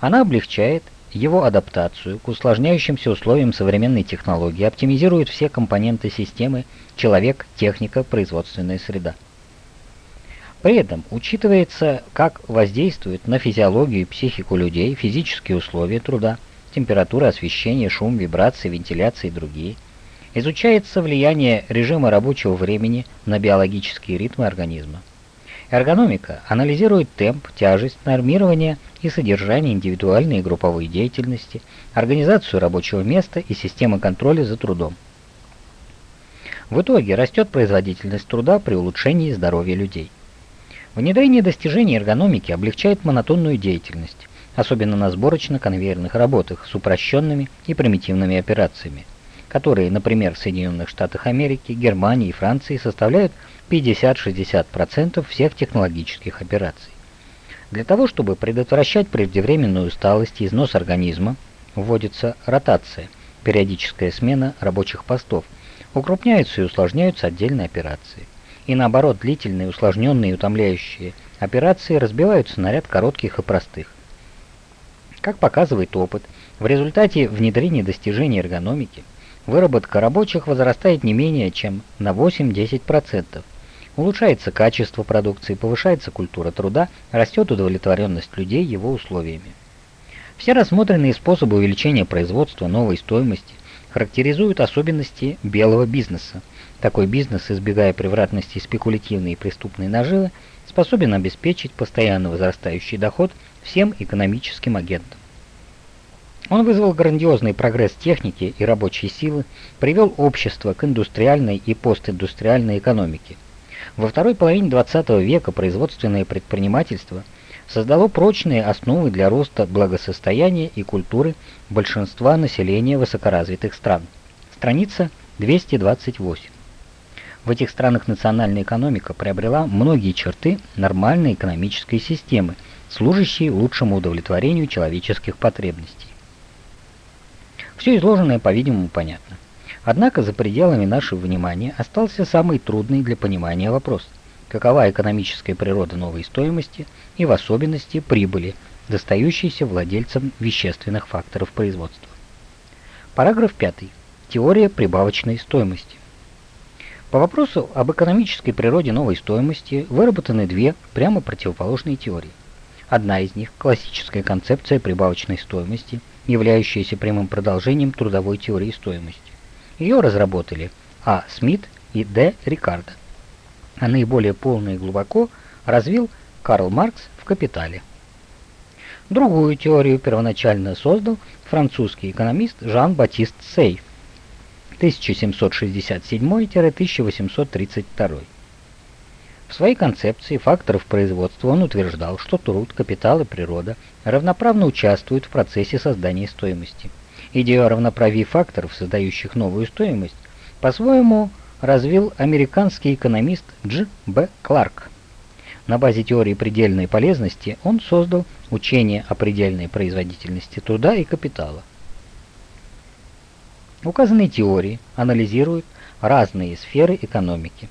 Speaker 1: Она облегчает его адаптацию к усложняющимся условиям современной технологии, оптимизирует все компоненты системы человек, техника, производственная среда. При этом учитывается, как воздействуют на физиологию и психику людей физические условия труда, температура, освещение, шум, вибрации, вентиляция и другие. Изучается влияние режима рабочего времени на биологические ритмы организма. Эргономика анализирует темп, тяжесть, нормирование и содержание индивидуальной и групповой деятельности, организацию рабочего места и системы контроля за трудом. В итоге растет производительность труда при улучшении здоровья людей. Внедрение достижений эргономики облегчает монотонную деятельность, особенно на сборочно-конвейерных работах с упрощенными и примитивными операциями, которые, например, в Соединенных Штатах Америки, Германии и Франции составляют 50-60% всех технологических операций. Для того, чтобы предотвращать преждевременную усталость и износ организма, вводится ротация, периодическая смена рабочих постов, укрупняются и усложняются отдельные операции и наоборот длительные, усложненные и утомляющие операции разбиваются на ряд коротких и простых. Как показывает опыт, в результате внедрения достижений эргономики выработка рабочих возрастает не менее чем на 8-10%. Улучшается качество продукции, повышается культура труда, растет удовлетворенность людей его условиями. Все рассмотренные способы увеличения производства новой стоимости характеризуют особенности белого бизнеса – такой бизнес, избегая превратности спекулятивной и преступной наживы, способен обеспечить постоянно возрастающий доход всем экономическим агентам. Он вызвал грандиозный прогресс техники и рабочей силы, привел общество к индустриальной и постиндустриальной экономике. Во второй половине XX века производственное предпринимательство создало прочные основы для роста благосостояния и культуры большинства населения высокоразвитых стран. Страница 228. В этих странах национальная экономика приобрела многие черты нормальной экономической системы, служащей лучшему удовлетворению человеческих потребностей. Все изложенное, по-видимому, понятно. Однако за пределами нашего внимания остался самый трудный для понимания вопрос. Какова экономическая природа новой стоимости и в особенности прибыли, достающейся владельцам вещественных факторов производства. Параграф 5. Теория прибавочной стоимости. По вопросу об экономической природе новой стоимости выработаны две прямо противоположные теории. Одна из них – классическая концепция прибавочной стоимости – являющаяся прямым продолжением трудовой теории стоимости. Ее разработали А. Смит и Д. Рикардо. А наиболее полно и глубоко развил Карл Маркс в «Капитале». Другую теорию первоначально создал французский экономист Жан-Батист Сей 1767-1832. В своей концепции факторов производства он утверждал, что труд, капитал и природа равноправно участвуют в процессе создания стоимости. Идею о равноправии факторов, создающих новую стоимость, по-своему развил американский экономист Дж. Б. Кларк. На базе теории предельной полезности он создал учение о предельной производительности труда и капитала. Указанные теории анализируют разные сферы экономики.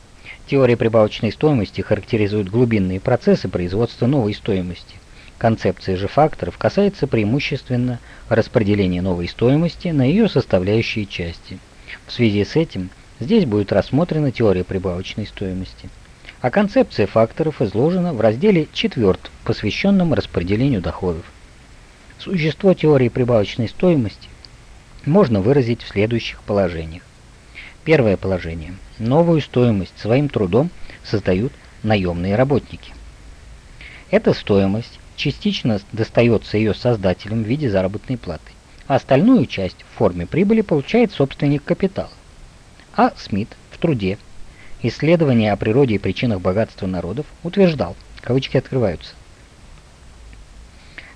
Speaker 1: Теория прибавочной стоимости характеризует глубинные процессы производства новой стоимости. Концепция же факторов касается преимущественно распределения новой стоимости на ее составляющие части. В связи с этим здесь будет рассмотрена теория прибавочной стоимости. А концепция факторов изложена в разделе 4, посвященном распределению доходов. Существо теории прибавочной стоимости можно выразить в следующих положениях. Первое положение. Новую стоимость своим трудом создают наемные работники. Эта стоимость частично достается ее создателям в виде заработной платы, а остальную часть в форме прибыли получает собственник капитала. А. Смит в труде «Исследование о природе и причинах богатства народов» утверждал, кавычки открываются,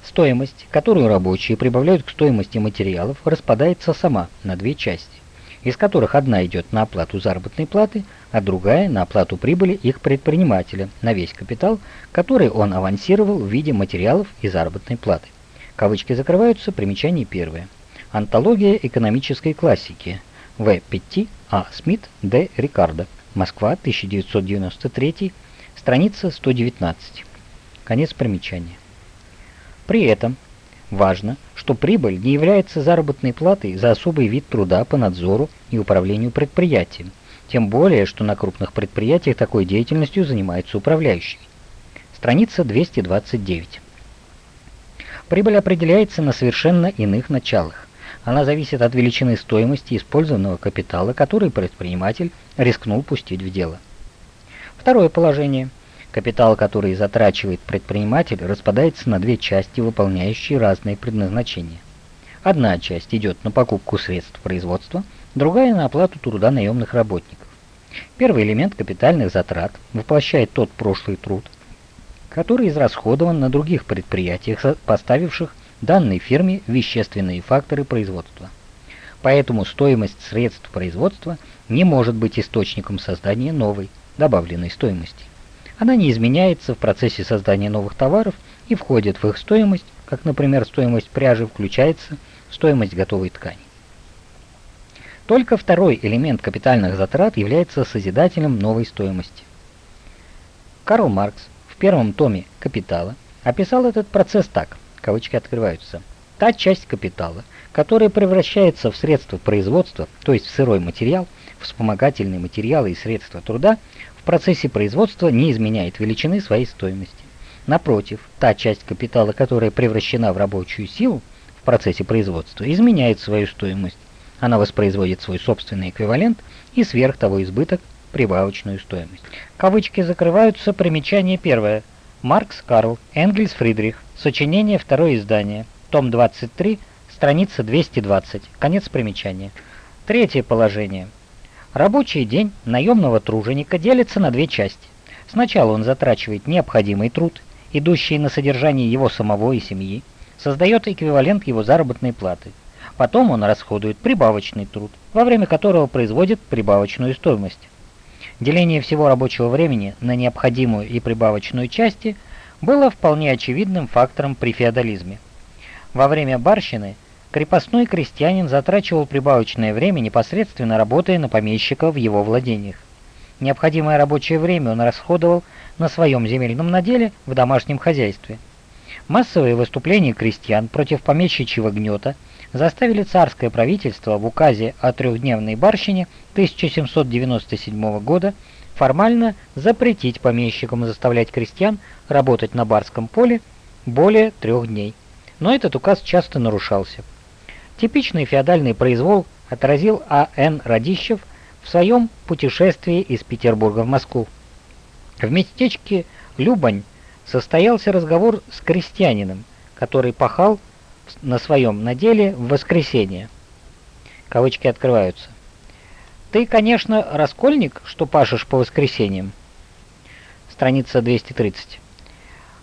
Speaker 1: Стоимость, которую рабочие прибавляют к стоимости материалов, распадается сама на две части из которых одна идет на оплату заработной платы, а другая на оплату прибыли их предпринимателя на весь капитал, который он авансировал в виде материалов и заработной платы. Кавычки закрываются, примечание первое. Антология экономической классики. В. Петти, А. Смит, Д. Рикардо. Москва, 1993, страница 119. Конец примечания. При этом Важно, что прибыль не является заработной платой за особый вид труда по надзору и управлению предприятием, тем более, что на крупных предприятиях такой деятельностью занимается управляющий. Страница 229. Прибыль определяется на совершенно иных началах. Она зависит от величины стоимости использованного капитала, который предприниматель рискнул пустить в дело. Второе положение – Капитал, который затрачивает предприниматель, распадается на две части, выполняющие разные предназначения. Одна часть идет на покупку средств производства, другая на оплату труда наемных работников. Первый элемент капитальных затрат воплощает тот прошлый труд, который израсходован на других предприятиях, поставивших данной фирме вещественные факторы производства. Поэтому стоимость средств производства не может быть источником создания новой, добавленной стоимости. Она не изменяется в процессе создания новых товаров и входит в их стоимость, как, например, стоимость пряжи включается в стоимость готовой ткани. Только второй элемент капитальных затрат является созидателем новой стоимости. Карл Маркс в первом томе «Капитала» описал этот процесс так, кавычки открываются, «Та часть капитала, которая превращается в средства производства, то есть в сырой материал, вспомогательные материалы и средства труда, процессе производства не изменяет величины своей стоимости. Напротив, та часть капитала, которая превращена в рабочую силу в процессе производства, изменяет свою стоимость. Она воспроизводит свой собственный эквивалент и сверх того избыток прибавочную стоимость. Кавычки закрываются, примечание первое. Маркс Карл, Энгельс Фридрих, сочинение второе издание, том 23, страница 220, конец примечания. Третье положение. Рабочий день наемного труженика делится на две части. Сначала он затрачивает необходимый труд, идущий на содержание его самого и семьи, создает эквивалент его заработной платы. Потом он расходует прибавочный труд, во время которого производит прибавочную стоимость. Деление всего рабочего времени на необходимую и прибавочную части было вполне очевидным фактором при феодализме. Во время барщины крепостной крестьянин затрачивал прибавочное время непосредственно работая на помещика в его владениях. Необходимое рабочее время он расходовал на своем земельном наделе в домашнем хозяйстве. Массовые выступления крестьян против помещичьего гнета заставили царское правительство в указе о трехдневной барщине 1797 года формально запретить помещикам заставлять крестьян работать на барском поле более трех дней. Но этот указ часто нарушался. Типичный феодальный произвол отразил А.Н. Радищев в своем путешествии из Петербурга в Москву. В местечке Любань состоялся разговор с крестьянином, который пахал на своем наделе в воскресенье. Кавычки открываются. Ты, конечно, раскольник, что пашешь по воскресеньям. Страница 230.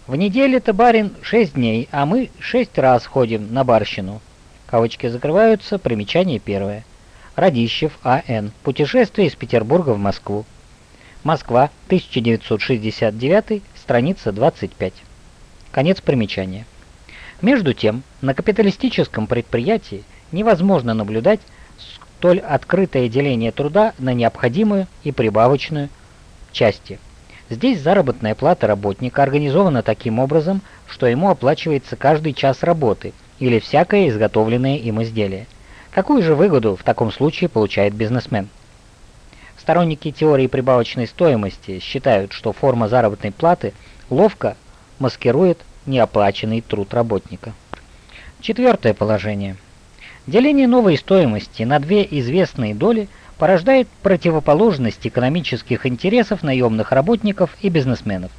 Speaker 1: В неделе-то, барин, шесть дней, а мы шесть раз ходим на барщину. Кавычки закрываются, примечание первое. Радищев А.Н. Путешествие из Петербурга в Москву. Москва, 1969, страница 25. Конец примечания. Между тем, на капиталистическом предприятии невозможно наблюдать столь открытое деление труда на необходимую и прибавочную части. Здесь заработная плата работника организована таким образом, что ему оплачивается каждый час работы или всякое изготовленное им изделие. Какую же выгоду в таком случае получает бизнесмен? Сторонники теории прибавочной стоимости считают, что форма заработной платы ловко маскирует неоплаченный труд работника. Четвертое положение. Деление новой стоимости на две известные доли порождает противоположность экономических интересов наемных работников и бизнесменов.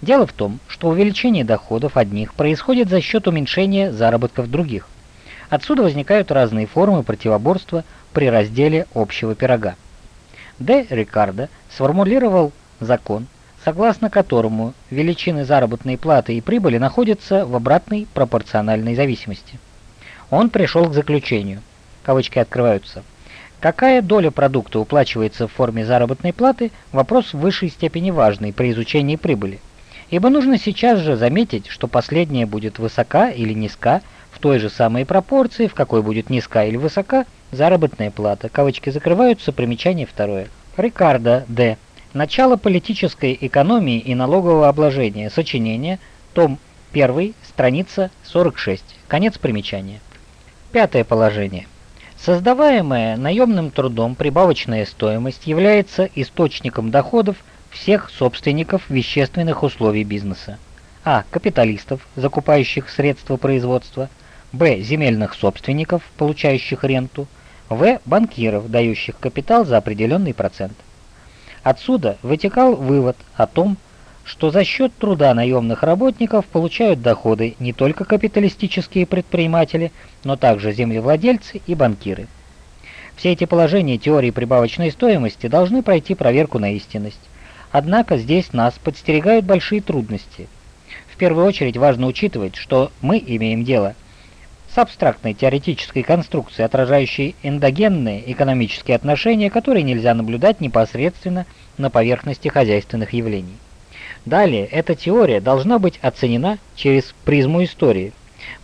Speaker 1: Дело в том, что увеличение доходов одних происходит за счет уменьшения заработков других – Отсюда возникают разные формы противоборства при разделе общего пирога. Д. Рикардо сформулировал закон, согласно которому величины заработной платы и прибыли находятся в обратной пропорциональной зависимости. Он пришел к заключению, кавычки открываются, какая доля продукта уплачивается в форме заработной платы, вопрос в высшей степени важный при изучении прибыли, ибо нужно сейчас же заметить, что последняя будет высока или низка той же самой пропорции, в какой будет низка или высока заработная плата. Кавычки закрываются, примечание второе. Рикардо Д. Начало политической экономии и налогового обложения. Сочинение. Том 1. Страница 46. Конец примечания. Пятое положение. Создаваемая наемным трудом прибавочная стоимость является источником доходов всех собственников вещественных условий бизнеса. А. Капиталистов, закупающих средства производства – б. земельных собственников, получающих ренту, в. банкиров, дающих капитал за определенный процент. Отсюда вытекал вывод о том, что за счет труда наемных работников получают доходы не только капиталистические предприниматели, но также землевладельцы и банкиры. Все эти положения теории прибавочной стоимости должны пройти проверку на истинность. Однако здесь нас подстерегают большие трудности. В первую очередь важно учитывать, что мы имеем дело с абстрактной теоретической конструкцией, отражающей эндогенные экономические отношения, которые нельзя наблюдать непосредственно на поверхности хозяйственных явлений. Далее, эта теория должна быть оценена через призму истории.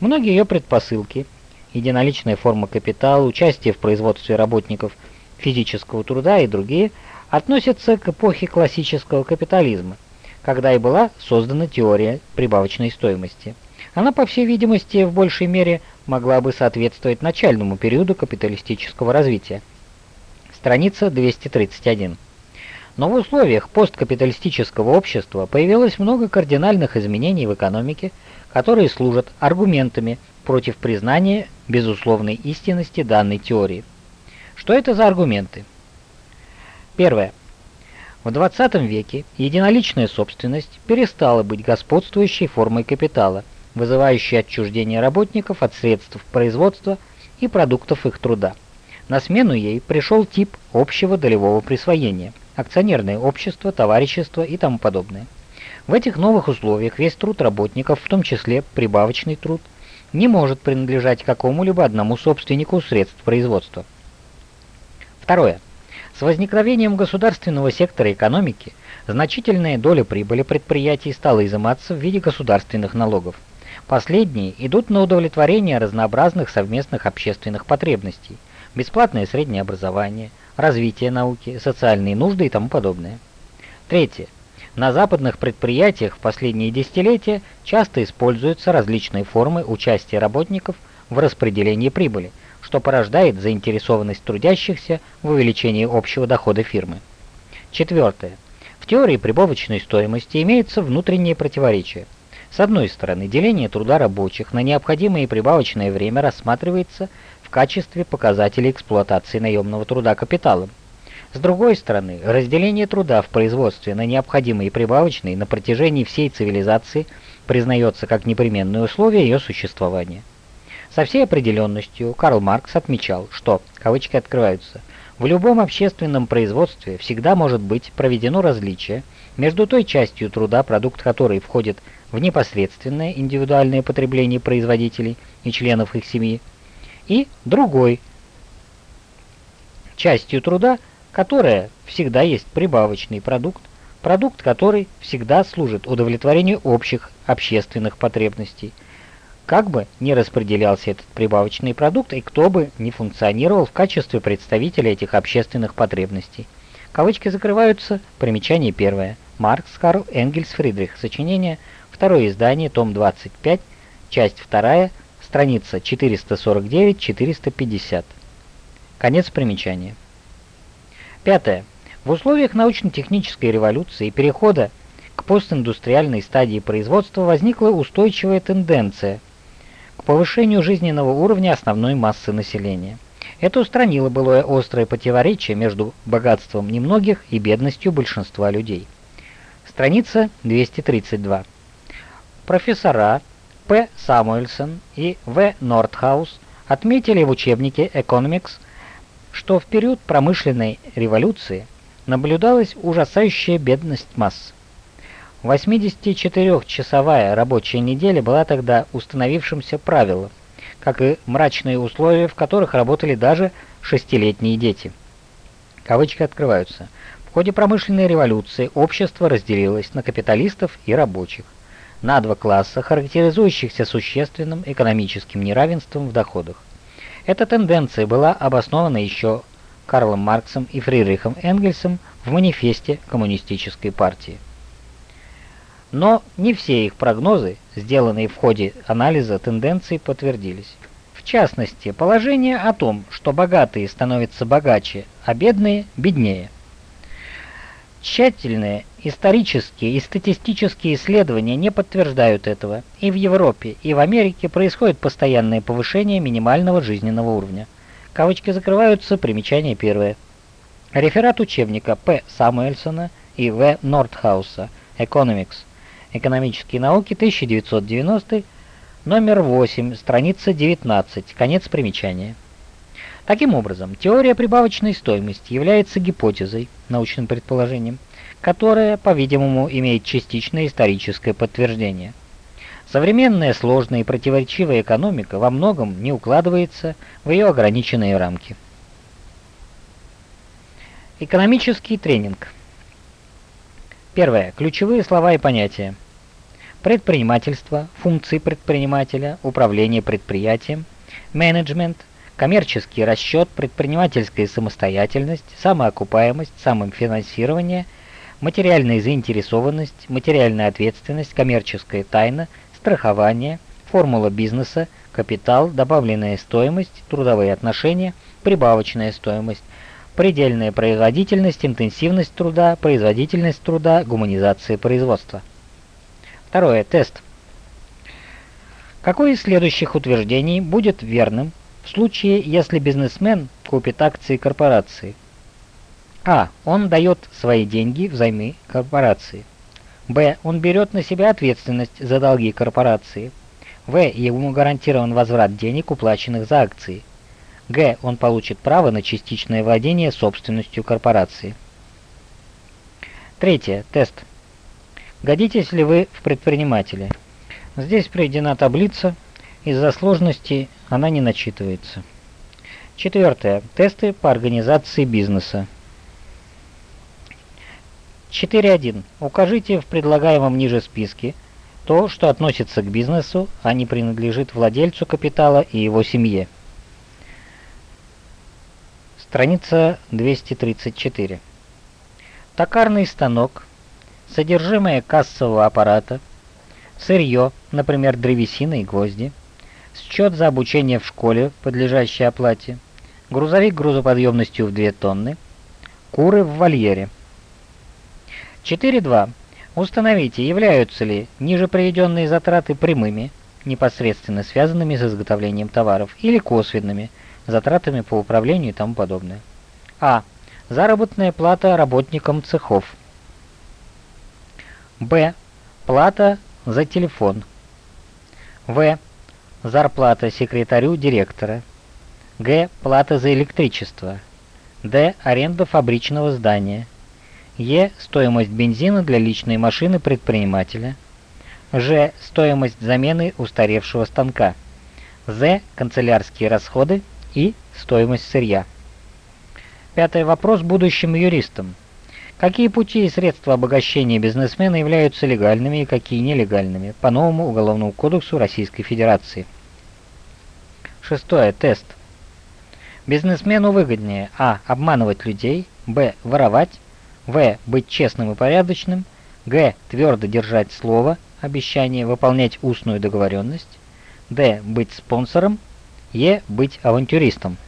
Speaker 1: Многие ее предпосылки – единоличная форма капитала, участие в производстве работников физического труда и другие – относятся к эпохе классического капитализма, когда и была создана теория прибавочной стоимости. Она, по всей видимости, в большей мере могла бы соответствовать начальному периоду капиталистического развития. Страница 231. Но в условиях посткапиталистического общества появилось много кардинальных изменений в экономике, которые служат аргументами против признания безусловной истинности данной теории. Что это за аргументы? Первое. В 20 веке единоличная собственность перестала быть господствующей формой капитала – вызывающий отчуждение работников от средств производства и продуктов их труда. На смену ей пришел тип общего долевого присвоения, акционерное общество, товарищество и тому подобное. В этих новых условиях весь труд работников, в том числе прибавочный труд, не может принадлежать какому-либо одному собственнику средств производства. Второе. С возникновением государственного сектора экономики значительная доля прибыли предприятий стала изыматься в виде государственных налогов. Последние идут на удовлетворение разнообразных совместных общественных потребностей, бесплатное среднее образование, развитие науки, социальные нужды и тому подобное. Третье. На западных предприятиях в последние десятилетия часто используются различные формы участия работников в распределении прибыли, что порождает заинтересованность трудящихся в увеличении общего дохода фирмы. Четвертое. В теории прибавочной стоимости имеется внутреннее противоречие. С одной стороны, деление труда рабочих на необходимое и прибавочное время рассматривается в качестве показателя эксплуатации наемного труда капиталом. С другой стороны, разделение труда в производстве на необходимый и прибавочный на протяжении всей цивилизации признается как непременное условие ее существования. Со всей определенностью Карл Маркс отмечал, что, кавычки открываются, в любом общественном производстве всегда может быть проведено различие между той частью труда, продукт которой входит в непосредственное индивидуальное потребление производителей и членов их семьи, и другой частью труда, которая всегда есть прибавочный продукт, продукт, который всегда служит удовлетворению общих общественных потребностей. Как бы ни распределялся этот прибавочный продукт и кто бы ни функционировал в качестве представителя этих общественных потребностей. Кавычки закрываются, примечание первое. Маркс, Карл, Энгельс, Фридрих. Сочинение, второе издание, том 25, часть вторая, страница 449-450. Конец примечания. Пятое. В условиях научно-технической революции и перехода к постиндустриальной стадии производства возникла устойчивая тенденция повышению жизненного уровня основной массы населения. Это устранило былое острое противоречие между богатством немногих и бедностью большинства людей. Страница 232. Профессора П. Самуэльсон и В. Нортхаус отметили в учебнике Economics, что в период промышленной революции наблюдалась ужасающая бедность масс. 84-часовая рабочая неделя была тогда установившимся правилом, как и мрачные условия, в которых работали даже шестилетние дети. Кавычки открываются. В ходе промышленной революции общество разделилось на капиталистов и рабочих на два класса, характеризующихся существенным экономическим неравенством в доходах. Эта тенденция была обоснована еще Карлом Марксом и Фридрихом Энгельсом в манифесте Коммунистической партии. Но не все их прогнозы, сделанные в ходе анализа тенденций, подтвердились. В частности, положение о том, что богатые становятся богаче, а бедные – беднее – Тщательные исторические и статистические исследования не подтверждают этого. И в Европе, и в Америке происходит постоянное повышение минимального жизненного уровня. Кавычки закрываются, примечание первое. Реферат учебника П. Самуэльсона и В. Нортхауса «Economics. Экономические науки, 1990, номер 8, страница 19, конец примечания. Таким образом, теория прибавочной стоимости является гипотезой, научным предположением, которое, по-видимому, имеет частичное историческое подтверждение. Современная сложная и противоречивая экономика во многом не укладывается в ее ограниченные рамки. Экономический тренинг. Первое. Ключевые слова и понятия. Предпринимательство, функции предпринимателя, управление предприятием, менеджмент, коммерческий расчет, предпринимательская самостоятельность, самоокупаемость, самофинансирование, материальная заинтересованность, материальная ответственность, коммерческая тайна, страхование, формула бизнеса, капитал, добавленная стоимость, трудовые отношения, прибавочная стоимость, предельная производительность, интенсивность труда, производительность труда, гуманизация производства. Второе. Тест. Какое из следующих утверждений будет верным в случае, если бизнесмен купит акции корпорации. А. Он дает свои деньги взаймы корпорации. Б. Он берет на себя ответственность за долги корпорации. В. Ему гарантирован возврат денег, уплаченных за акции. Г. Он получит право на частичное владение собственностью корпорации. Третье. Тест. Годитесь ли вы в предприниматели? Здесь приведена таблица. Из-за сложности она не начитывается. Четвертое. Тесты по организации бизнеса. 4.1. Укажите в предлагаемом ниже списке то, что относится к бизнесу, а не принадлежит владельцу капитала и его семье. Страница 234. Токарный станок, содержимое кассового аппарата, сырье, например, древесина и гвозди, счет за обучение в школе, подлежащий оплате, грузовик грузоподъемностью в 2 тонны, куры в вольере – 4.2. Установите, являются ли ниже приведенные затраты прямыми, непосредственно связанными с изготовлением товаров, или косвенными, затратами по управлению и тому подобное. А. Заработная плата работникам цехов. Б. Плата за телефон. В. Зарплата секретарю директора. Г. Плата за электричество. Д. Аренда фабричного здания. Е. Стоимость бензина для личной машины предпринимателя. Ж. Стоимость замены устаревшего станка. З. Канцелярские расходы. И. Стоимость сырья. Пятый вопрос будущим юристам. Какие пути и средства обогащения бизнесмена являются легальными и какие нелегальными по новому Уголовному кодексу Российской Федерации? Шестое. Тест. Бизнесмену выгоднее а. обманывать людей, б. воровать, в. Быть честным и порядочным. Г. Твердо держать слово, обещание, выполнять устную договоренность. Д. Быть спонсором. Е. Быть авантюристом.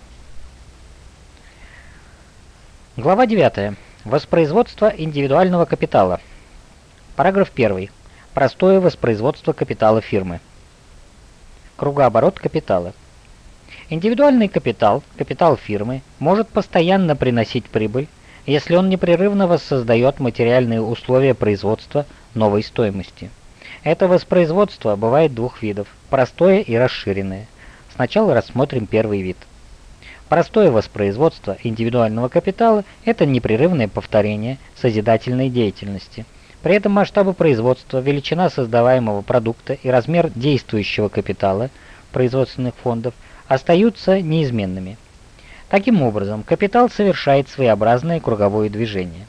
Speaker 1: Глава 9. Воспроизводство индивидуального капитала. Параграф 1. Простое воспроизводство капитала фирмы. Кругооборот капитала. Индивидуальный капитал, капитал фирмы, может постоянно приносить прибыль, если он непрерывно воссоздает материальные условия производства новой стоимости. Это воспроизводство бывает двух видов – простое и расширенное. Сначала рассмотрим первый вид. Простое воспроизводство индивидуального капитала – это непрерывное повторение созидательной деятельности. При этом масштабы производства, величина создаваемого продукта и размер действующего капитала производственных фондов остаются неизменными – Таким образом, капитал совершает своеобразное круговое движение.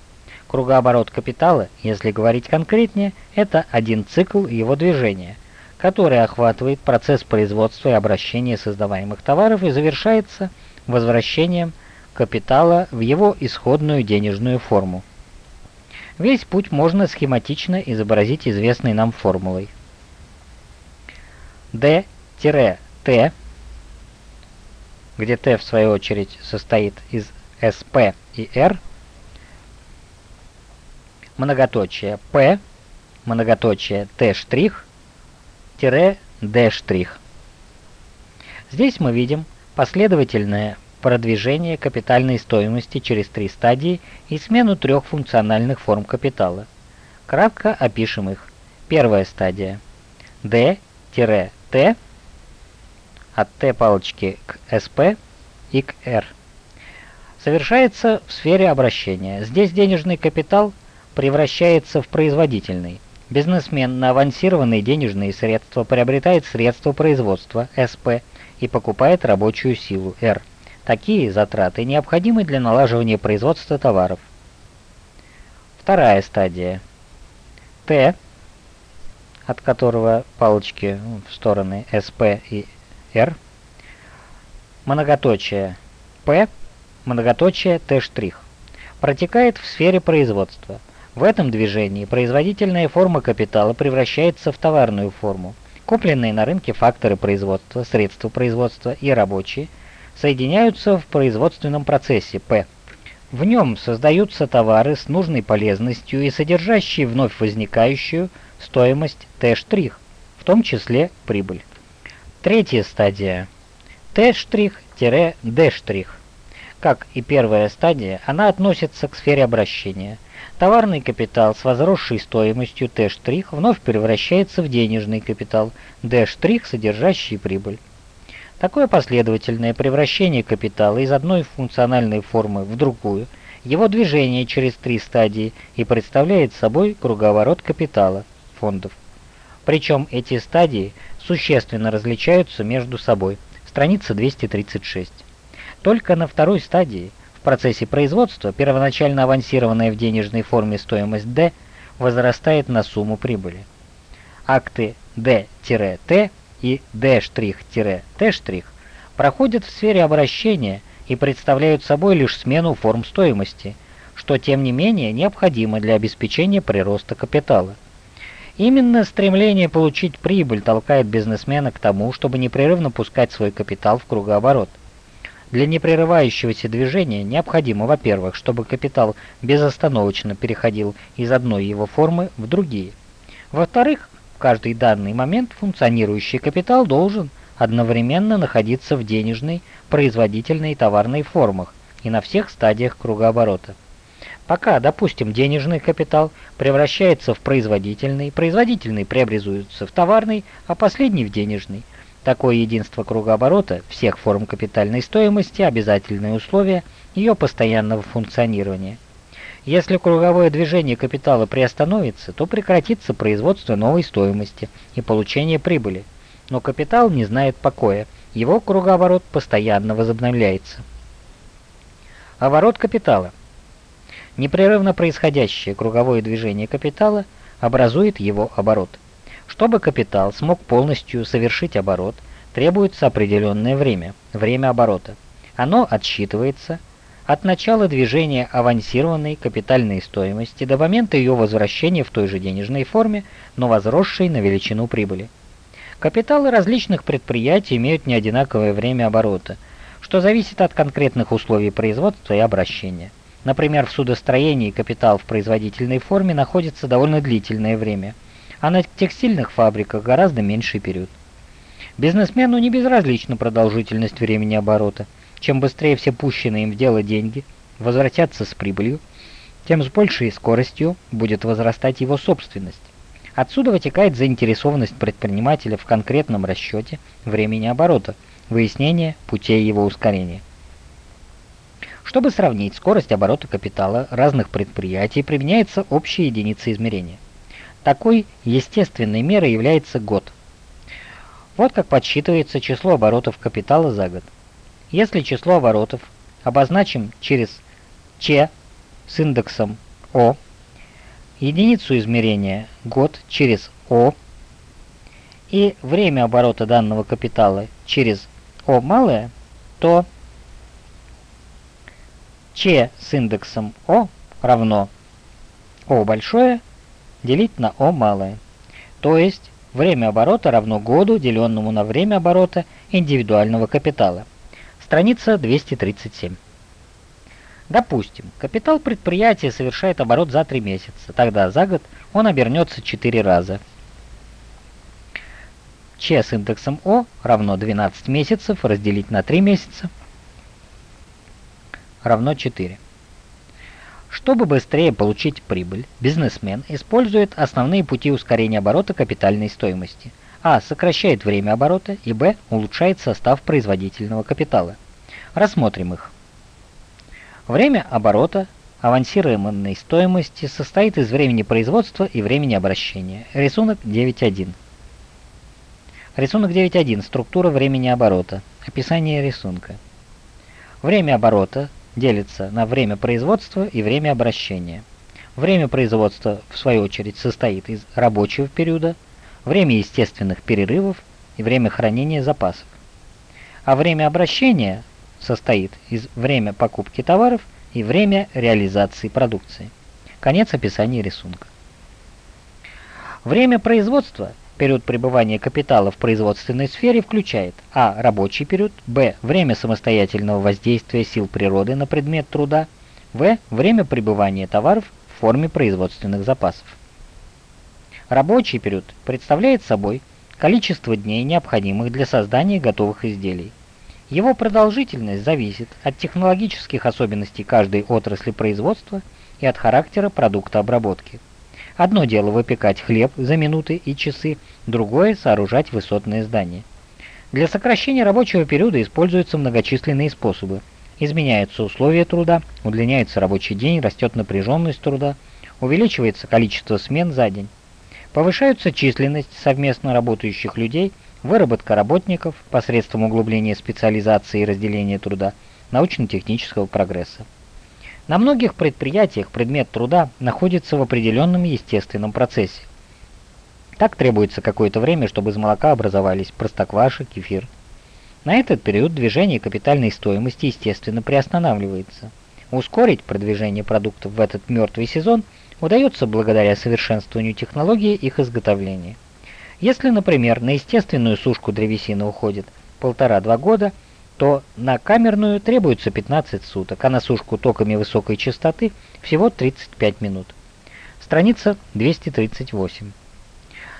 Speaker 1: Кругооборот капитала, если говорить конкретнее, это один цикл его движения, который охватывает процесс производства и обращения создаваемых товаров и завершается возвращением капитала в его исходную денежную форму. Весь путь можно схематично изобразить известной нам формулой. D-T где t в свою очередь состоит из sp и r, многоточие p, многоточие t', d'. Здесь мы видим последовательное продвижение капитальной стоимости через три стадии и смену трех функциональных форм капитала. Кратко опишем их. Первая стадия d-t от Т палочки к СП и к R. Совершается в сфере обращения. Здесь денежный капитал превращается в производительный. Бизнесмен на авансированные денежные средства приобретает средства производства СП и покупает рабочую силу R. Такие затраты необходимы для налаживания производства товаров. Вторая стадия. Т, от которого палочки в стороны СП и R, многоточие P, многоточие T', протекает в сфере производства. В этом движении производительная форма капитала превращается в товарную форму. Купленные на рынке факторы производства, средства производства и рабочие соединяются в производственном процессе P. В нем создаются товары с нужной полезностью и содержащие вновь возникающую стоимость T', в том числе прибыль. Третья стадия. Т'-D'. Как и первая стадия, она относится к сфере обращения. Товарный капитал с возросшей стоимостью Т' вновь превращается в денежный капитал D', содержащий прибыль. Такое последовательное превращение капитала из одной функциональной формы в другую, его движение через три стадии и представляет собой круговорот капитала фондов. Причем эти стадии существенно различаются между собой. Страница 236. Только на второй стадии – в процессе производства первоначально авансированная в денежной форме стоимость D возрастает на сумму прибыли. Акты D-T и D'-T' проходят в сфере обращения и представляют собой лишь смену форм стоимости, что тем не менее необходимо для обеспечения прироста капитала. Именно стремление получить прибыль толкает бизнесмена к тому, чтобы непрерывно пускать свой капитал в кругооборот. Для непрерывающегося движения необходимо, во-первых, чтобы капитал безостановочно переходил из одной его формы в другие. Во-вторых, в каждый данный момент функционирующий капитал должен одновременно находиться в денежной, производительной и товарной формах и на всех стадиях кругооборота. Пока, допустим, денежный капитал превращается в производительный, производительный преобразуется в товарный, а последний в денежный – Такое единство кругооборота всех форм капитальной стоимости – обязательное условие ее постоянного функционирования. Если круговое движение капитала приостановится, то прекратится производство новой стоимости и получение прибыли. Но капитал не знает покоя, его кругооборот постоянно возобновляется. Оборот капитала. Непрерывно происходящее круговое движение капитала образует его оборот – чтобы капитал смог полностью совершить оборот, требуется определенное время, время оборота. Оно отсчитывается от начала движения авансированной капитальной стоимости до момента ее возвращения в той же денежной форме, но возросшей на величину прибыли. Капиталы различных предприятий имеют неодинаковое время оборота, что зависит от конкретных условий производства и обращения. Например, в судостроении капитал в производительной форме находится довольно длительное время – а на текстильных фабриках гораздо меньший период. Бизнесмену не безразлична продолжительность времени оборота. Чем быстрее все пущенные им в дело деньги возвратятся с прибылью, тем с большей скоростью будет возрастать его собственность. Отсюда вытекает заинтересованность предпринимателя в конкретном расчете времени оборота, выяснение путей его ускорения. Чтобы сравнить скорость оборота капитала разных предприятий, применяется общая единица измерения – такой естественной мерой является год. Вот как подсчитывается число оборотов капитала за год. Если число оборотов обозначим через Ч с индексом О, единицу измерения год через О и время оборота данного капитала через О малое, то Ч с индексом О равно О большое делить на О малое. То есть время оборота равно году, деленному на время оборота индивидуального капитала. Страница 237. Допустим, капитал предприятия совершает оборот за 3 месяца, тогда за год он обернется 4 раза. Ч с индексом О равно 12 месяцев разделить на 3 месяца равно 4. Чтобы быстрее получить прибыль, бизнесмен использует основные пути ускорения оборота капитальной стоимости. А. Сокращает время оборота и Б. Улучшает состав производительного капитала. Рассмотрим их. Время оборота авансируемой стоимости состоит из времени производства и времени обращения. Рисунок 9.1. Рисунок 9.1. Структура времени оборота. Описание рисунка. Время оборота делится на время производства и время обращения. Время производства, в свою очередь, состоит из рабочего периода, время естественных перерывов и время хранения запасов. А время обращения состоит из время покупки товаров и время реализации продукции. Конец описания рисунка. Время производства Период пребывания капитала в производственной сфере включает а. рабочий период, б. время самостоятельного воздействия сил природы на предмет труда, в. время пребывания товаров в форме производственных запасов. Рабочий период представляет собой количество дней, необходимых для создания готовых изделий. Его продолжительность зависит от технологических особенностей каждой отрасли производства и от характера продукта обработки. Одно дело выпекать хлеб за минуты и часы, другое – сооружать высотные здания. Для сокращения рабочего периода используются многочисленные способы. Изменяются условия труда, удлиняется рабочий день, растет напряженность труда, увеличивается количество смен за день. Повышаются численность совместно работающих людей, выработка работников посредством углубления специализации и разделения труда, научно-технического прогресса. На многих предприятиях предмет труда находится в определенном естественном процессе. Так требуется какое-то время, чтобы из молока образовались простокваша, кефир. На этот период движение капитальной стоимости естественно приостанавливается. Ускорить продвижение продуктов в этот мертвый сезон удается благодаря совершенствованию технологии их изготовления. Если, например, на естественную сушку древесины уходит полтора-два года, то на камерную требуется 15 суток, а на сушку токами высокой частоты всего 35 минут. Страница 238.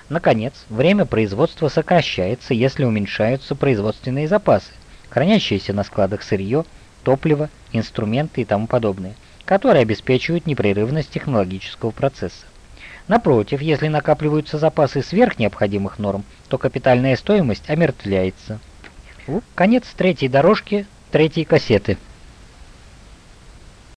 Speaker 1: Наконец, время производства сокращается, если уменьшаются производственные запасы, хранящиеся на складах сырье, топливо, инструменты и тому подобное, которые обеспечивают непрерывность технологического процесса. Напротив, если накапливаются запасы сверх необходимых норм, то капитальная стоимость омертвляется. Конец третьей дорожки третьей кассеты.